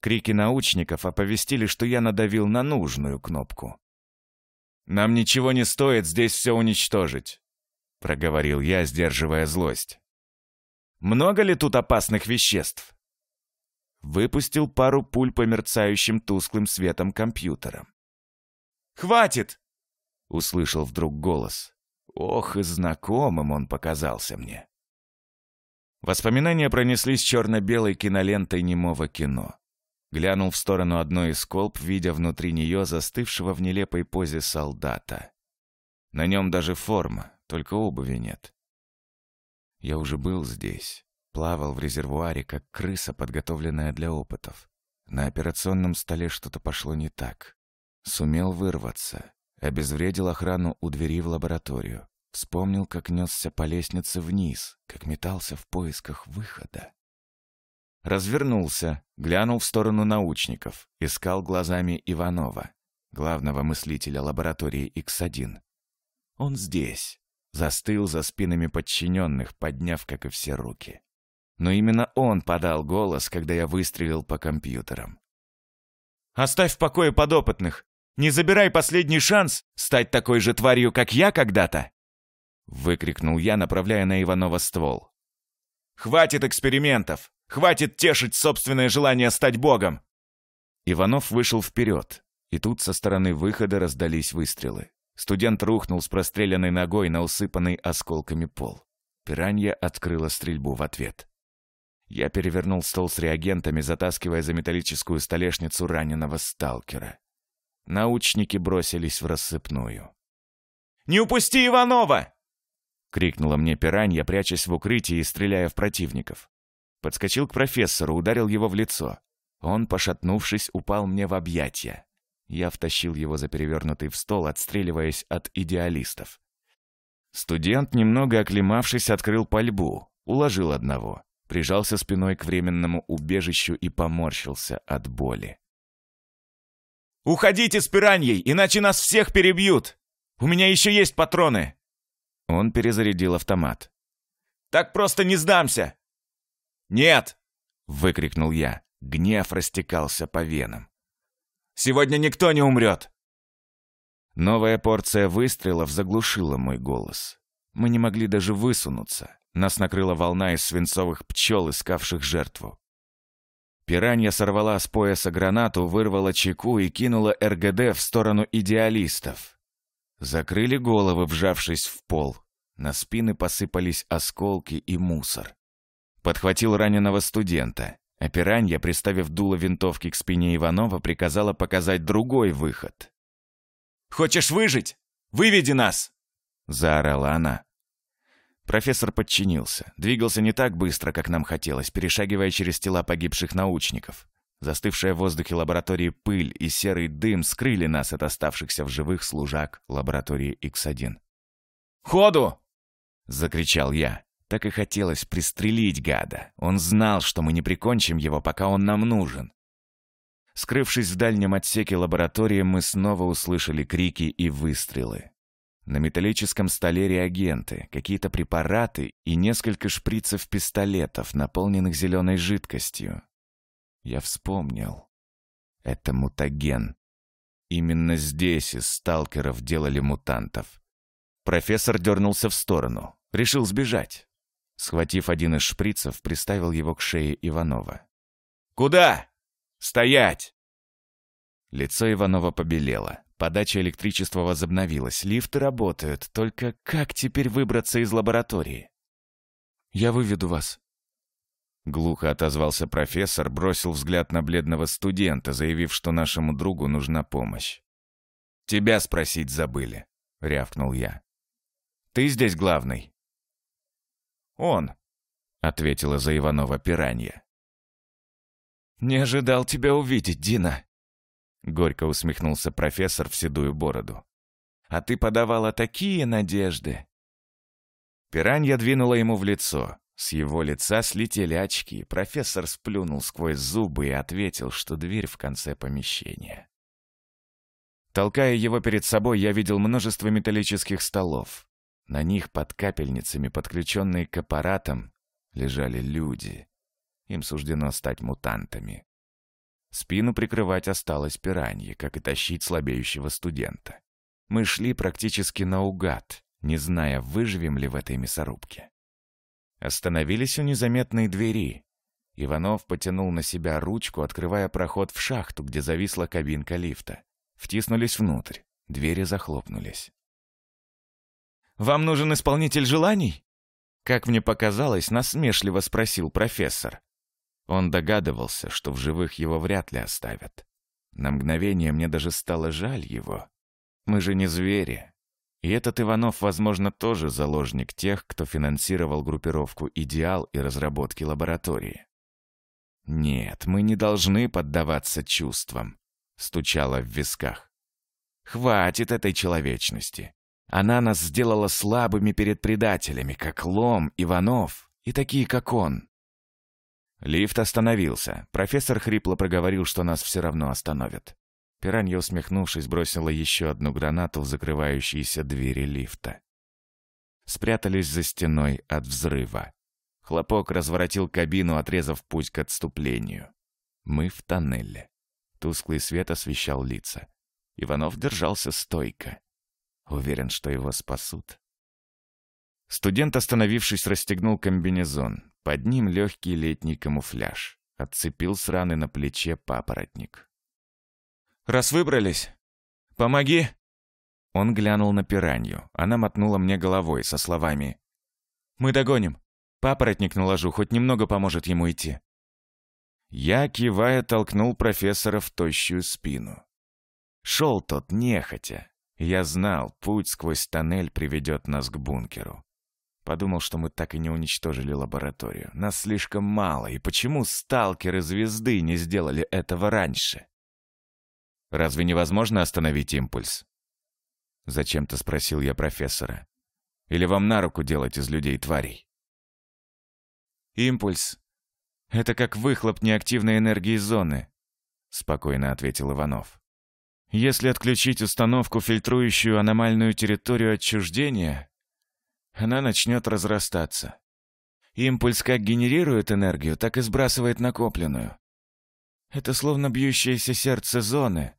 Крики научников оповестили, что я надавил на нужную кнопку. «Нам ничего не стоит здесь все уничтожить», — проговорил я, сдерживая злость. «Много ли тут опасных веществ?» выпустил пару пуль по мерцающим тусклым светом компьютера. «Хватит!» — услышал вдруг голос. Ох, и знакомым он показался мне. Воспоминания пронеслись черно-белой кинолентой немого кино. Глянул в сторону одной из колб, видя внутри нее застывшего в нелепой позе солдата. На нем даже форма, только обуви нет. Я уже был здесь плавал в резервуаре, как крыса, подготовленная для опытов. На операционном столе что-то пошло не так. Сумел вырваться, обезвредил охрану у двери в лабораторию. Вспомнил, как несся по лестнице вниз, как метался в поисках выхода. Развернулся, глянул в сторону научников, искал глазами Иванова, главного мыслителя лаборатории x 1 Он здесь, застыл за спинами подчиненных, подняв, как и все, руки но именно он подал голос, когда я выстрелил по компьютерам. «Оставь в покое подопытных! Не забирай последний шанс стать такой же тварью, как я когда-то!» Выкрикнул я, направляя на Иванова ствол. «Хватит экспериментов! Хватит тешить собственное желание стать богом!» Иванов вышел вперед, и тут со стороны выхода раздались выстрелы. Студент рухнул с простреленной ногой на усыпанный осколками пол. Пиранья открыла стрельбу в ответ. Я перевернул стол с реагентами, затаскивая за металлическую столешницу раненого сталкера. Научники бросились в рассыпную. «Не упусти Иванова!» — крикнула мне пиранья, прячась в укрытии и стреляя в противников. Подскочил к профессору, ударил его в лицо. Он, пошатнувшись, упал мне в объятия. Я втащил его за перевернутый в стол, отстреливаясь от идеалистов. Студент, немного оклемавшись, открыл пальбу, уложил одного прижался спиной к временному убежищу и поморщился от боли. «Уходите с пираньей, иначе нас всех перебьют! У меня еще есть патроны!» Он перезарядил автомат. «Так просто не сдамся!» «Нет!» — выкрикнул я. Гнев растекался по венам. «Сегодня никто не умрет!» Новая порция выстрелов заглушила мой голос. Мы не могли даже высунуться. Нас накрыла волна из свинцовых пчел, искавших жертву. Пиранья сорвала с пояса гранату, вырвала чеку и кинула РГД в сторону идеалистов. Закрыли головы, вжавшись в пол. На спины посыпались осколки и мусор. Подхватил раненого студента. А пиранья, приставив дуло винтовки к спине Иванова, приказала показать другой выход. «Хочешь выжить? Выведи нас!» — заорала она. Профессор подчинился, двигался не так быстро, как нам хотелось, перешагивая через тела погибших научников. Застывшая в воздухе лаборатории пыль и серый дым скрыли нас от оставшихся в живых служак лаборатории X1. «Ходу!» — закричал я. Так и хотелось пристрелить гада. Он знал, что мы не прикончим его, пока он нам нужен. Скрывшись в дальнем отсеке лаборатории, мы снова услышали крики и выстрелы. На металлическом столе реагенты, какие-то препараты и несколько шприцев пистолетов, наполненных зеленой жидкостью. Я вспомнил. Это мутаген. Именно здесь из сталкеров делали мутантов. Профессор дернулся в сторону. Решил сбежать. Схватив один из шприцев, приставил его к шее Иванова. «Куда? Стоять!» Лицо Иванова побелело, Подача электричества возобновилась, лифты работают, только как теперь выбраться из лаборатории? «Я выведу вас», Глухо отозвался профессор, бросил взгляд на бледного студента, заявив, что нашему другу нужна помощь. «Тебя спросить забыли», — рявкнул я. «Ты здесь главный?» «Он», — ответила за Иванова пиранья. «Не ожидал тебя увидеть, Дина», Горько усмехнулся профессор в седую бороду. «А ты подавала такие надежды!» Пиранья двинула ему в лицо. С его лица слетели очки. Профессор сплюнул сквозь зубы и ответил, что дверь в конце помещения. Толкая его перед собой, я видел множество металлических столов. На них под капельницами, подключенные к аппаратам, лежали люди. Им суждено стать мутантами. Спину прикрывать осталось пиранье, как и тащить слабеющего студента. Мы шли практически наугад, не зная, выживем ли в этой мясорубке. Остановились у незаметной двери. Иванов потянул на себя ручку, открывая проход в шахту, где зависла кабинка лифта. Втиснулись внутрь, двери захлопнулись. «Вам нужен исполнитель желаний?» Как мне показалось, насмешливо спросил профессор. Он догадывался, что в живых его вряд ли оставят. На мгновение мне даже стало жаль его. Мы же не звери. И этот Иванов, возможно, тоже заложник тех, кто финансировал группировку «Идеал» и разработки лаборатории. «Нет, мы не должны поддаваться чувствам», — стучало в висках. «Хватит этой человечности. Она нас сделала слабыми перед предателями, как Лом, Иванов и такие, как он. Лифт остановился. Профессор хрипло проговорил, что нас все равно остановят. Пиранья, усмехнувшись, бросила еще одну гранату в закрывающиеся двери лифта. Спрятались за стеной от взрыва. Хлопок разворотил кабину, отрезав путь к отступлению. Мы в тоннеле. Тусклый свет освещал лица. Иванов держался стойко. Уверен, что его спасут. Студент, остановившись, расстегнул комбинезон. Под ним легкий летний камуфляж. Отцепил с раны на плече папоротник. «Раз выбрались, помоги!» Он глянул на пиранью. Она мотнула мне головой со словами. «Мы догоним. Папоротник наложу, хоть немного поможет ему идти». Я, кивая, толкнул профессора в тощую спину. Шел тот нехотя. Я знал, путь сквозь тоннель приведет нас к бункеру. Подумал, что мы так и не уничтожили лабораторию. Нас слишком мало, и почему сталкеры звезды не сделали этого раньше? Разве невозможно остановить импульс? Зачем-то спросил я профессора. Или вам на руку делать из людей тварей? Импульс. Это как выхлоп неактивной энергии зоны, спокойно ответил Иванов. Если отключить установку, фильтрующую аномальную территорию отчуждения, она начнет разрастаться. Импульс как генерирует энергию, так и сбрасывает накопленную. Это словно бьющееся сердце зоны.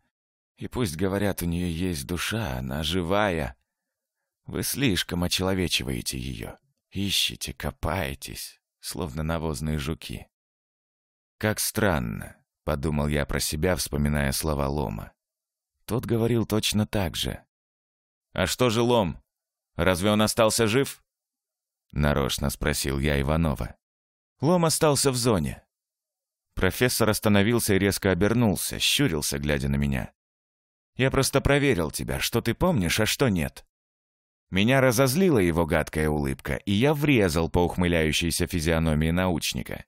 И пусть говорят, у нее есть душа, она живая. Вы слишком очеловечиваете ее. Ищете, копаетесь, словно навозные жуки. «Как странно», — подумал я про себя, вспоминая слова Лома. Тот говорил точно так же. «А что же Лом?» Разве он остался жив?» Нарочно спросил я Иванова. «Лом остался в зоне». Профессор остановился и резко обернулся, щурился, глядя на меня. «Я просто проверил тебя, что ты помнишь, а что нет». Меня разозлила его гадкая улыбка, и я врезал по ухмыляющейся физиономии научника.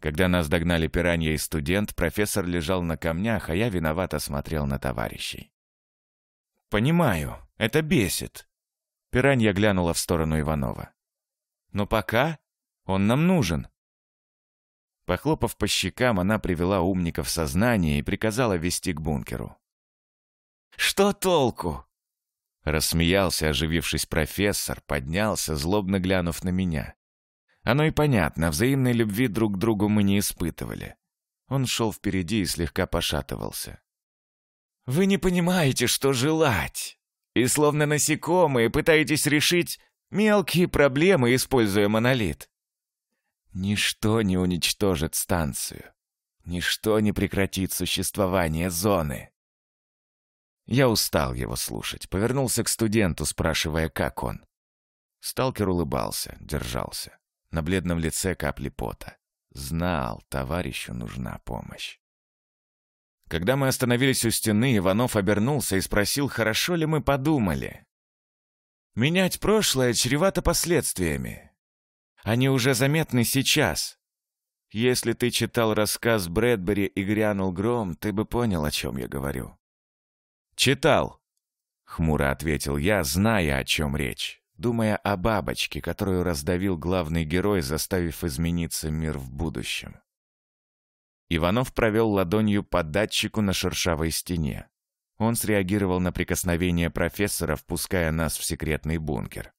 Когда нас догнали пиранья и студент, профессор лежал на камнях, а я виновато смотрел на товарищей. «Понимаю, это бесит», Пиранья глянула в сторону Иванова. «Но пока он нам нужен». Похлопав по щекам, она привела умника в сознание и приказала вести к бункеру. «Что толку?» Рассмеялся, оживившись профессор, поднялся, злобно глянув на меня. Оно и понятно, взаимной любви друг к другу мы не испытывали. Он шел впереди и слегка пошатывался. «Вы не понимаете, что желать!» и словно насекомые пытаетесь решить мелкие проблемы, используя монолит. Ничто не уничтожит станцию. Ничто не прекратит существование зоны. Я устал его слушать, повернулся к студенту, спрашивая, как он. Сталкер улыбался, держался. На бледном лице капли пота. Знал, товарищу нужна помощь. Когда мы остановились у стены, Иванов обернулся и спросил, хорошо ли мы подумали. «Менять прошлое чревато последствиями. Они уже заметны сейчас. Если ты читал рассказ Брэдбери и грянул гром, ты бы понял, о чем я говорю». «Читал», — хмуро ответил я, зная, о чем речь, думая о бабочке, которую раздавил главный герой, заставив измениться мир в будущем. Иванов провел ладонью по датчику на шершавой стене. Он среагировал на прикосновение профессора, впуская нас в секретный бункер.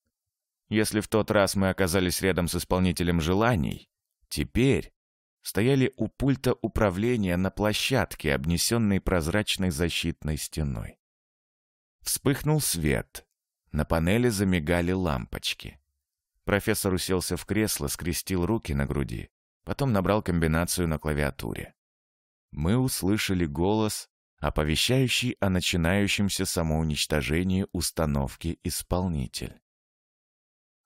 Если в тот раз мы оказались рядом с исполнителем желаний, теперь стояли у пульта управления на площадке, обнесенной прозрачной защитной стеной. Вспыхнул свет. На панели замигали лампочки. Профессор уселся в кресло, скрестил руки на груди потом набрал комбинацию на клавиатуре. Мы услышали голос, оповещающий о начинающемся самоуничтожении установки «Исполнитель».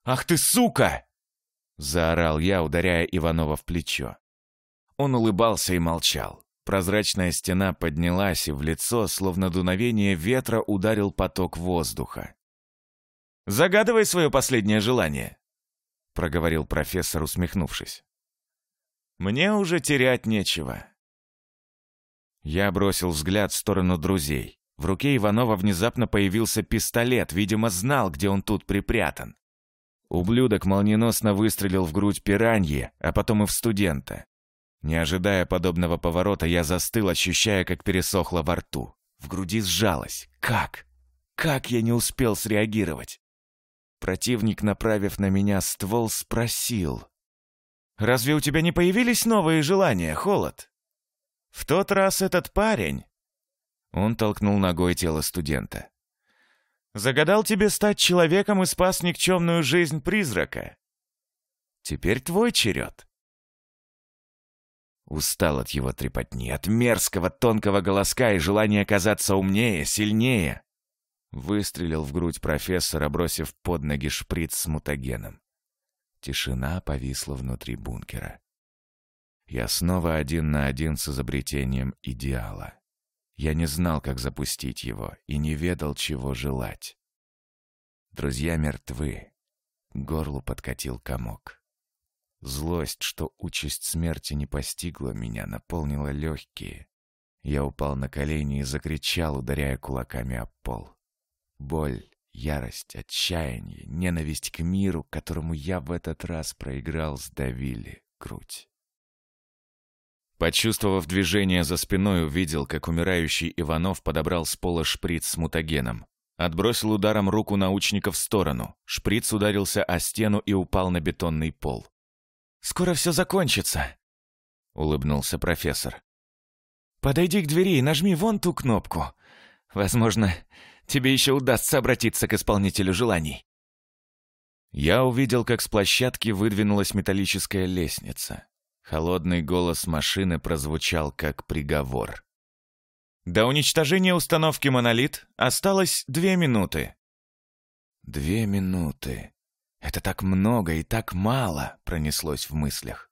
«Ах ты сука!» — заорал я, ударяя Иванова в плечо. Он улыбался и молчал. Прозрачная стена поднялась, и в лицо, словно дуновение ветра, ударил поток воздуха. «Загадывай свое последнее желание», — проговорил профессор, усмехнувшись. Мне уже терять нечего. Я бросил взгляд в сторону друзей. В руке Иванова внезапно появился пистолет, видимо, знал, где он тут припрятан. Ублюдок молниеносно выстрелил в грудь пираньи, а потом и в студента. Не ожидая подобного поворота, я застыл, ощущая, как пересохло во рту. В груди сжалось. Как? Как я не успел среагировать? Противник, направив на меня ствол, спросил. Разве у тебя не появились новые желания, Холод? В тот раз этот парень...» Он толкнул ногой тело студента. «Загадал тебе стать человеком и спас никчемную жизнь призрака. Теперь твой черед». Устал от его трепотни, от мерзкого тонкого голоска и желания казаться умнее, сильнее. Выстрелил в грудь профессора, бросив под ноги шприц с мутагеном. Тишина повисла внутри бункера. Я снова один на один с изобретением идеала. Я не знал, как запустить его, и не ведал, чего желать. Друзья мертвы. К горлу подкатил комок. Злость, что участь смерти не постигла меня, наполнила легкие. Я упал на колени и закричал, ударяя кулаками об пол. Боль, Ярость, отчаяние, ненависть к миру, которому я в этот раз проиграл, сдавили грудь. Почувствовав движение за спиной, увидел, как умирающий Иванов подобрал с пола шприц с мутагеном. Отбросил ударом руку научника в сторону. Шприц ударился о стену и упал на бетонный пол. «Скоро все закончится», — улыбнулся профессор. «Подойди к двери и нажми вон ту кнопку. Возможно, тебе еще удастся обратиться к исполнителю желаний». Я увидел, как с площадки выдвинулась металлическая лестница. Холодный голос машины прозвучал как приговор. До уничтожения установки «Монолит» осталось две минуты. «Две минуты. Это так много и так мало!» — пронеслось в мыслях.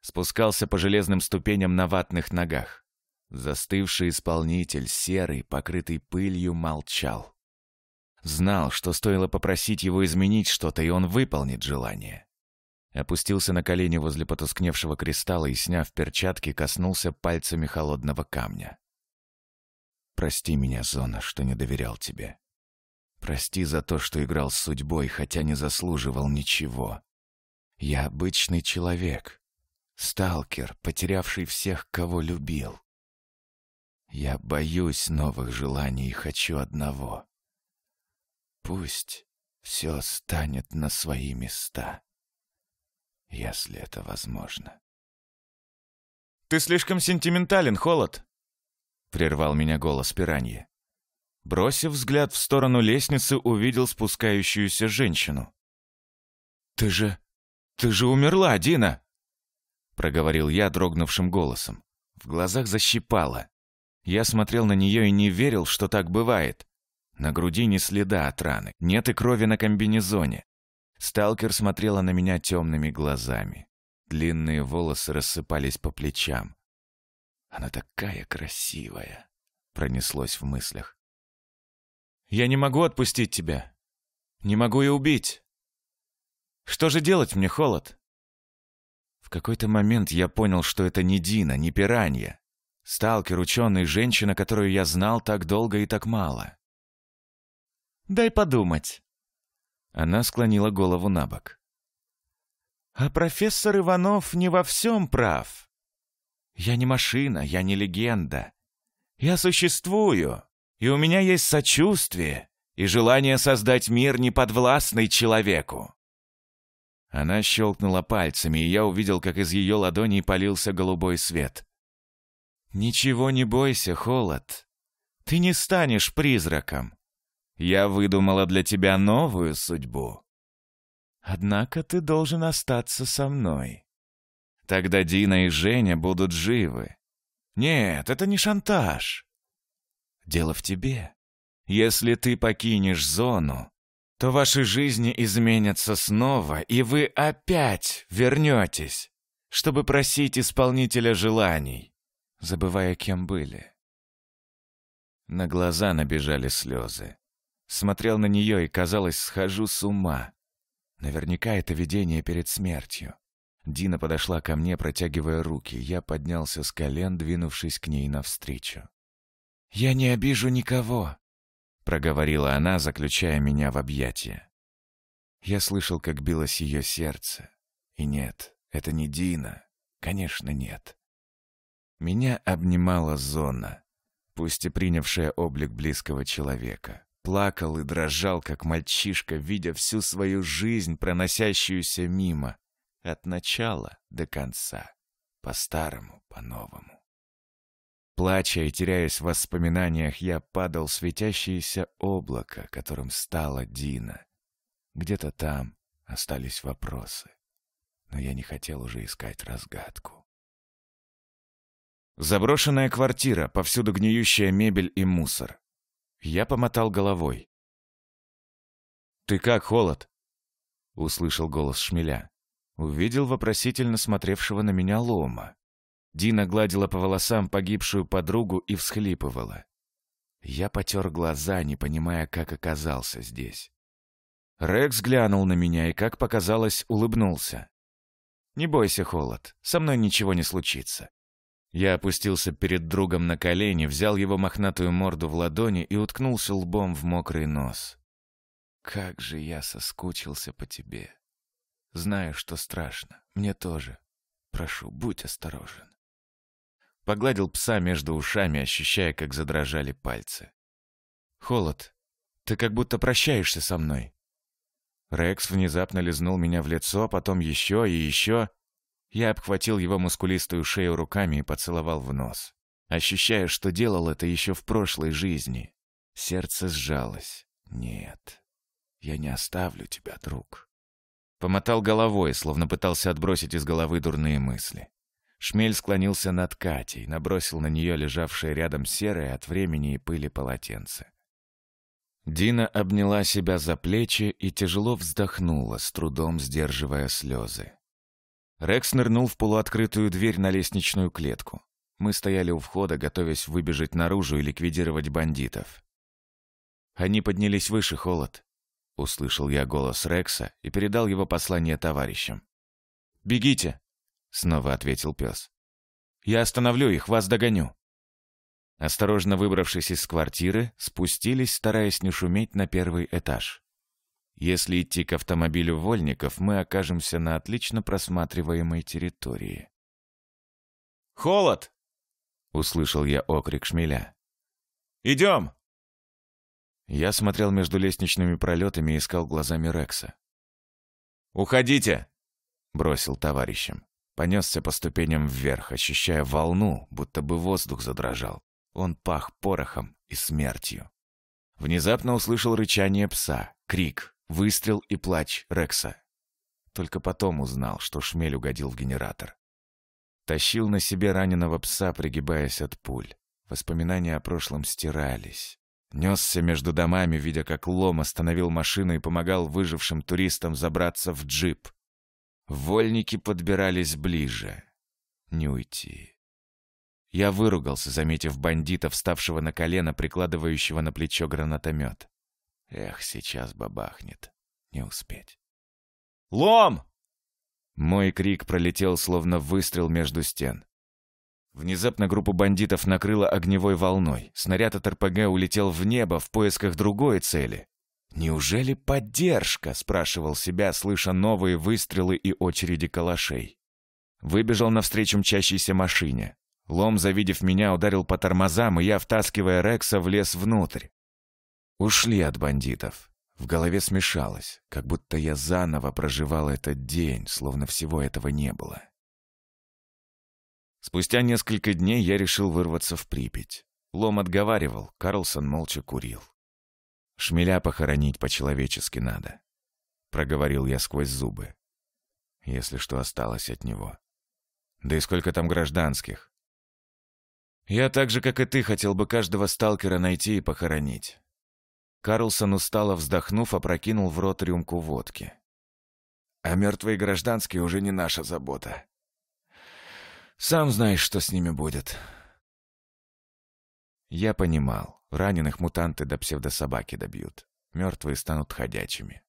Спускался по железным ступеням на ватных ногах. Застывший исполнитель, серый, покрытый пылью, молчал. Знал, что стоило попросить его изменить что-то, и он выполнит желание. Опустился на колени возле потускневшего кристалла и, сняв перчатки, коснулся пальцами холодного камня. «Прости меня, Зона, что не доверял тебе. Прости за то, что играл с судьбой, хотя не заслуживал ничего. Я обычный человек, сталкер, потерявший всех, кого любил. Я боюсь новых желаний и хочу одного. Пусть все станет на свои места, если это возможно. «Ты слишком сентиментален, Холод!» — прервал меня голос пираньи. Бросив взгляд в сторону лестницы, увидел спускающуюся женщину. «Ты же... ты же умерла, Дина!» — проговорил я дрогнувшим голосом. В глазах защипало. Я смотрел на нее и не верил, что так бывает. На груди ни следа от раны, нет и крови на комбинезоне. Сталкер смотрела на меня темными глазами. Длинные волосы рассыпались по плечам. «Она такая красивая!» — пронеслось в мыслях. «Я не могу отпустить тебя. Не могу и убить. Что же делать мне, холод?» В какой-то момент я понял, что это не Дина, не пиранья. Сталкер, ученый, женщина, которую я знал так долго и так мало. «Дай подумать». Она склонила голову набок. «А профессор Иванов не во всем прав. Я не машина, я не легенда. Я существую, и у меня есть сочувствие и желание создать мир, неподвластный человеку». Она щелкнула пальцами, и я увидел, как из ее ладоней полился голубой свет. «Ничего не бойся, Холод. Ты не станешь призраком. Я выдумала для тебя новую судьбу. Однако ты должен остаться со мной. Тогда Дина и Женя будут живы. Нет, это не шантаж. Дело в тебе. Если ты покинешь зону, то ваши жизни изменятся снова, и вы опять вернетесь, чтобы просить исполнителя желаний забывая, кем были. На глаза набежали слезы. Смотрел на нее и, казалось, схожу с ума. Наверняка это видение перед смертью. Дина подошла ко мне, протягивая руки. Я поднялся с колен, двинувшись к ней навстречу. «Я не обижу никого», — проговорила она, заключая меня в объятия. Я слышал, как билось ее сердце. И нет, это не Дина. Конечно, нет. Меня обнимала зона, пусть и принявшая облик близкого человека. Плакал и дрожал, как мальчишка, видя всю свою жизнь, проносящуюся мимо, от начала до конца, по-старому, по-новому. Плача и теряясь в воспоминаниях, я падал в светящееся облако, которым стала Дина. Где-то там остались вопросы, но я не хотел уже искать разгадку. Заброшенная квартира, повсюду гниющая мебель и мусор. Я помотал головой. «Ты как, холод?» — услышал голос шмеля. Увидел вопросительно смотревшего на меня лома. Дина гладила по волосам погибшую подругу и всхлипывала. Я потер глаза, не понимая, как оказался здесь. Рекс глянул на меня и, как показалось, улыбнулся. «Не бойся, Холод, со мной ничего не случится. Я опустился перед другом на колени, взял его мохнатую морду в ладони и уткнулся лбом в мокрый нос. «Как же я соскучился по тебе! Знаю, что страшно, мне тоже. Прошу, будь осторожен». Погладил пса между ушами, ощущая, как задрожали пальцы. «Холод, ты как будто прощаешься со мной». Рекс внезапно лизнул меня в лицо, потом еще и еще, я обхватил его мускулистую шею руками и поцеловал в нос, ощущая, что делал это еще в прошлой жизни. Сердце сжалось. «Нет, я не оставлю тебя, друг». Помотал головой, словно пытался отбросить из головы дурные мысли. Шмель склонился над Катей, набросил на нее лежавшее рядом серое от времени и пыли полотенце. Дина обняла себя за плечи и тяжело вздохнула, с трудом сдерживая слезы. Рекс нырнул в полуоткрытую дверь на лестничную клетку. Мы стояли у входа, готовясь выбежать наружу и ликвидировать бандитов. «Они поднялись выше, Холод», — услышал я голос Рекса и передал его послание товарищам. «Бегите!» — снова ответил пес. «Я остановлю их, вас догоню!» Осторожно выбравшись из квартиры, спустились, стараясь не шуметь на первый этаж. Если идти к автомобилю вольников, мы окажемся на отлично просматриваемой территории. «Холод!» — услышал я окрик шмеля. «Идем!» Я смотрел между лестничными пролетами и искал глазами Рекса. «Уходите!» — бросил товарищем. Понесся по ступеням вверх, ощущая волну, будто бы воздух задрожал. Он пах порохом и смертью. Внезапно услышал рычание пса, крик, Выстрел и плач Рекса. Только потом узнал, что шмель угодил в генератор. Тащил на себе раненого пса, пригибаясь от пуль. Воспоминания о прошлом стирались. Несся между домами, видя, как лом остановил машину и помогал выжившим туристам забраться в джип. Вольники подбирались ближе. Не уйти. Я выругался, заметив бандита, вставшего на колено, прикладывающего на плечо гранатомет. Эх, сейчас бабахнет. Не успеть. «Лом!» Мой крик пролетел, словно выстрел между стен. Внезапно группа бандитов накрыла огневой волной. Снаряд от РПГ улетел в небо в поисках другой цели. «Неужели поддержка?» — спрашивал себя, слыша новые выстрелы и очереди калашей. Выбежал навстречу мчащейся машине. Лом, завидев меня, ударил по тормозам, и я, втаскивая Рекса, влез внутрь. Ушли от бандитов. В голове смешалось, как будто я заново проживал этот день, словно всего этого не было. Спустя несколько дней я решил вырваться в Припять. Лом отговаривал, Карлсон молча курил. «Шмеля похоронить по-человечески надо», — проговорил я сквозь зубы. «Если что осталось от него. Да и сколько там гражданских?» «Я так же, как и ты, хотел бы каждого сталкера найти и похоронить. Карлсон устало вздохнув, опрокинул в рот рюмку водки. «А мертвые гражданские уже не наша забота. Сам знаешь, что с ними будет». Я понимал, раненых мутанты до псевдособаки добьют. Мертвые станут ходячими.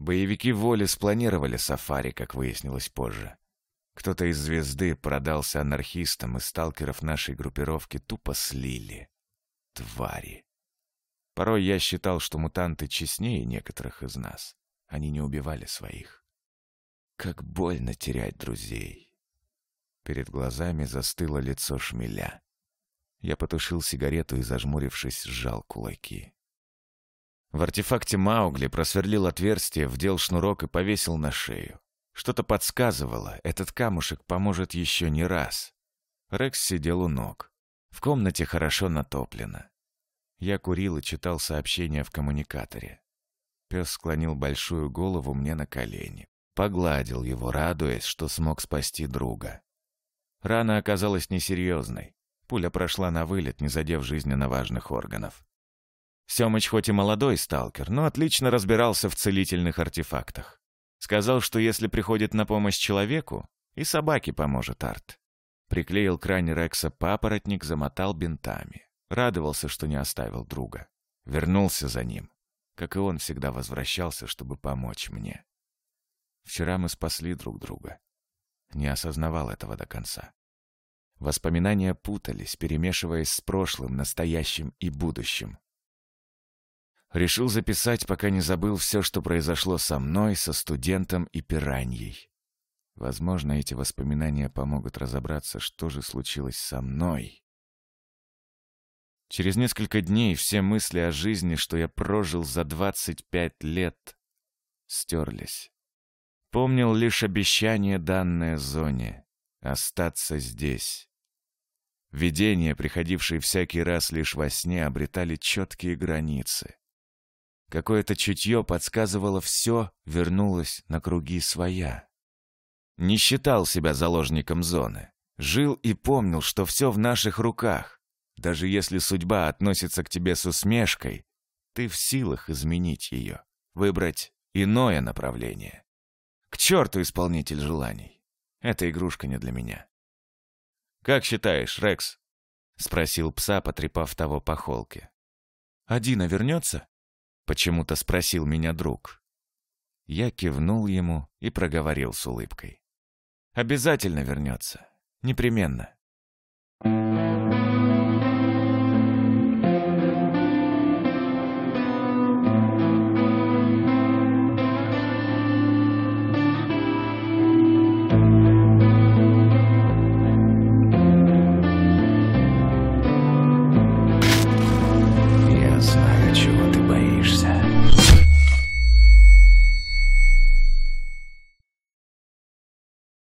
Боевики воли спланировали сафари, как выяснилось позже. Кто-то из звезды продался анархистам, и сталкеров нашей группировки тупо слили. Твари. Порой я считал, что мутанты честнее некоторых из нас. Они не убивали своих. Как больно терять друзей. Перед глазами застыло лицо шмеля. Я потушил сигарету и, зажмурившись, сжал кулаки. В артефакте Маугли просверлил отверстие, вдел шнурок и повесил на шею. Что-то подсказывало, этот камушек поможет еще не раз. Рекс сидел у ног. В комнате хорошо натоплено. Я курил и читал сообщения в коммуникаторе. Пес склонил большую голову мне на колени. Погладил его, радуясь, что смог спасти друга. Рана оказалась несерьезной. Пуля прошла на вылет, не задев жизненно важных органов. Семыч хоть и молодой сталкер, но отлично разбирался в целительных артефактах. Сказал, что если приходит на помощь человеку, и собаке поможет Арт. Приклеил к ране Рекса папоротник, замотал бинтами радовался, что не оставил друга. Вернулся за ним, как и он всегда возвращался, чтобы помочь мне. Вчера мы спасли друг друга. Не осознавал этого до конца. Воспоминания путались, перемешиваясь с прошлым, настоящим и будущим. Решил записать, пока не забыл все, что произошло со мной, со студентом и пираньей. Возможно, эти воспоминания помогут разобраться, что же случилось со мной Через несколько дней все мысли о жизни, что я прожил за 25 лет, стерлись. Помнил лишь обещание данной Зоне — остаться здесь. Видения, приходившие всякий раз лишь во сне, обретали четкие границы. Какое-то чутье подсказывало все, вернулось на круги своя. Не считал себя заложником зоны. Жил и помнил, что все в наших руках. Даже если судьба относится к тебе с усмешкой, ты в силах изменить ее, выбрать иное направление. К черту исполнитель желаний. Эта игрушка не для меня. «Как считаешь, Рекс?» — спросил пса, потрепав того по холке. «Адина вернется?» — почему-то спросил меня друг. Я кивнул ему и проговорил с улыбкой. «Обязательно вернется. Непременно».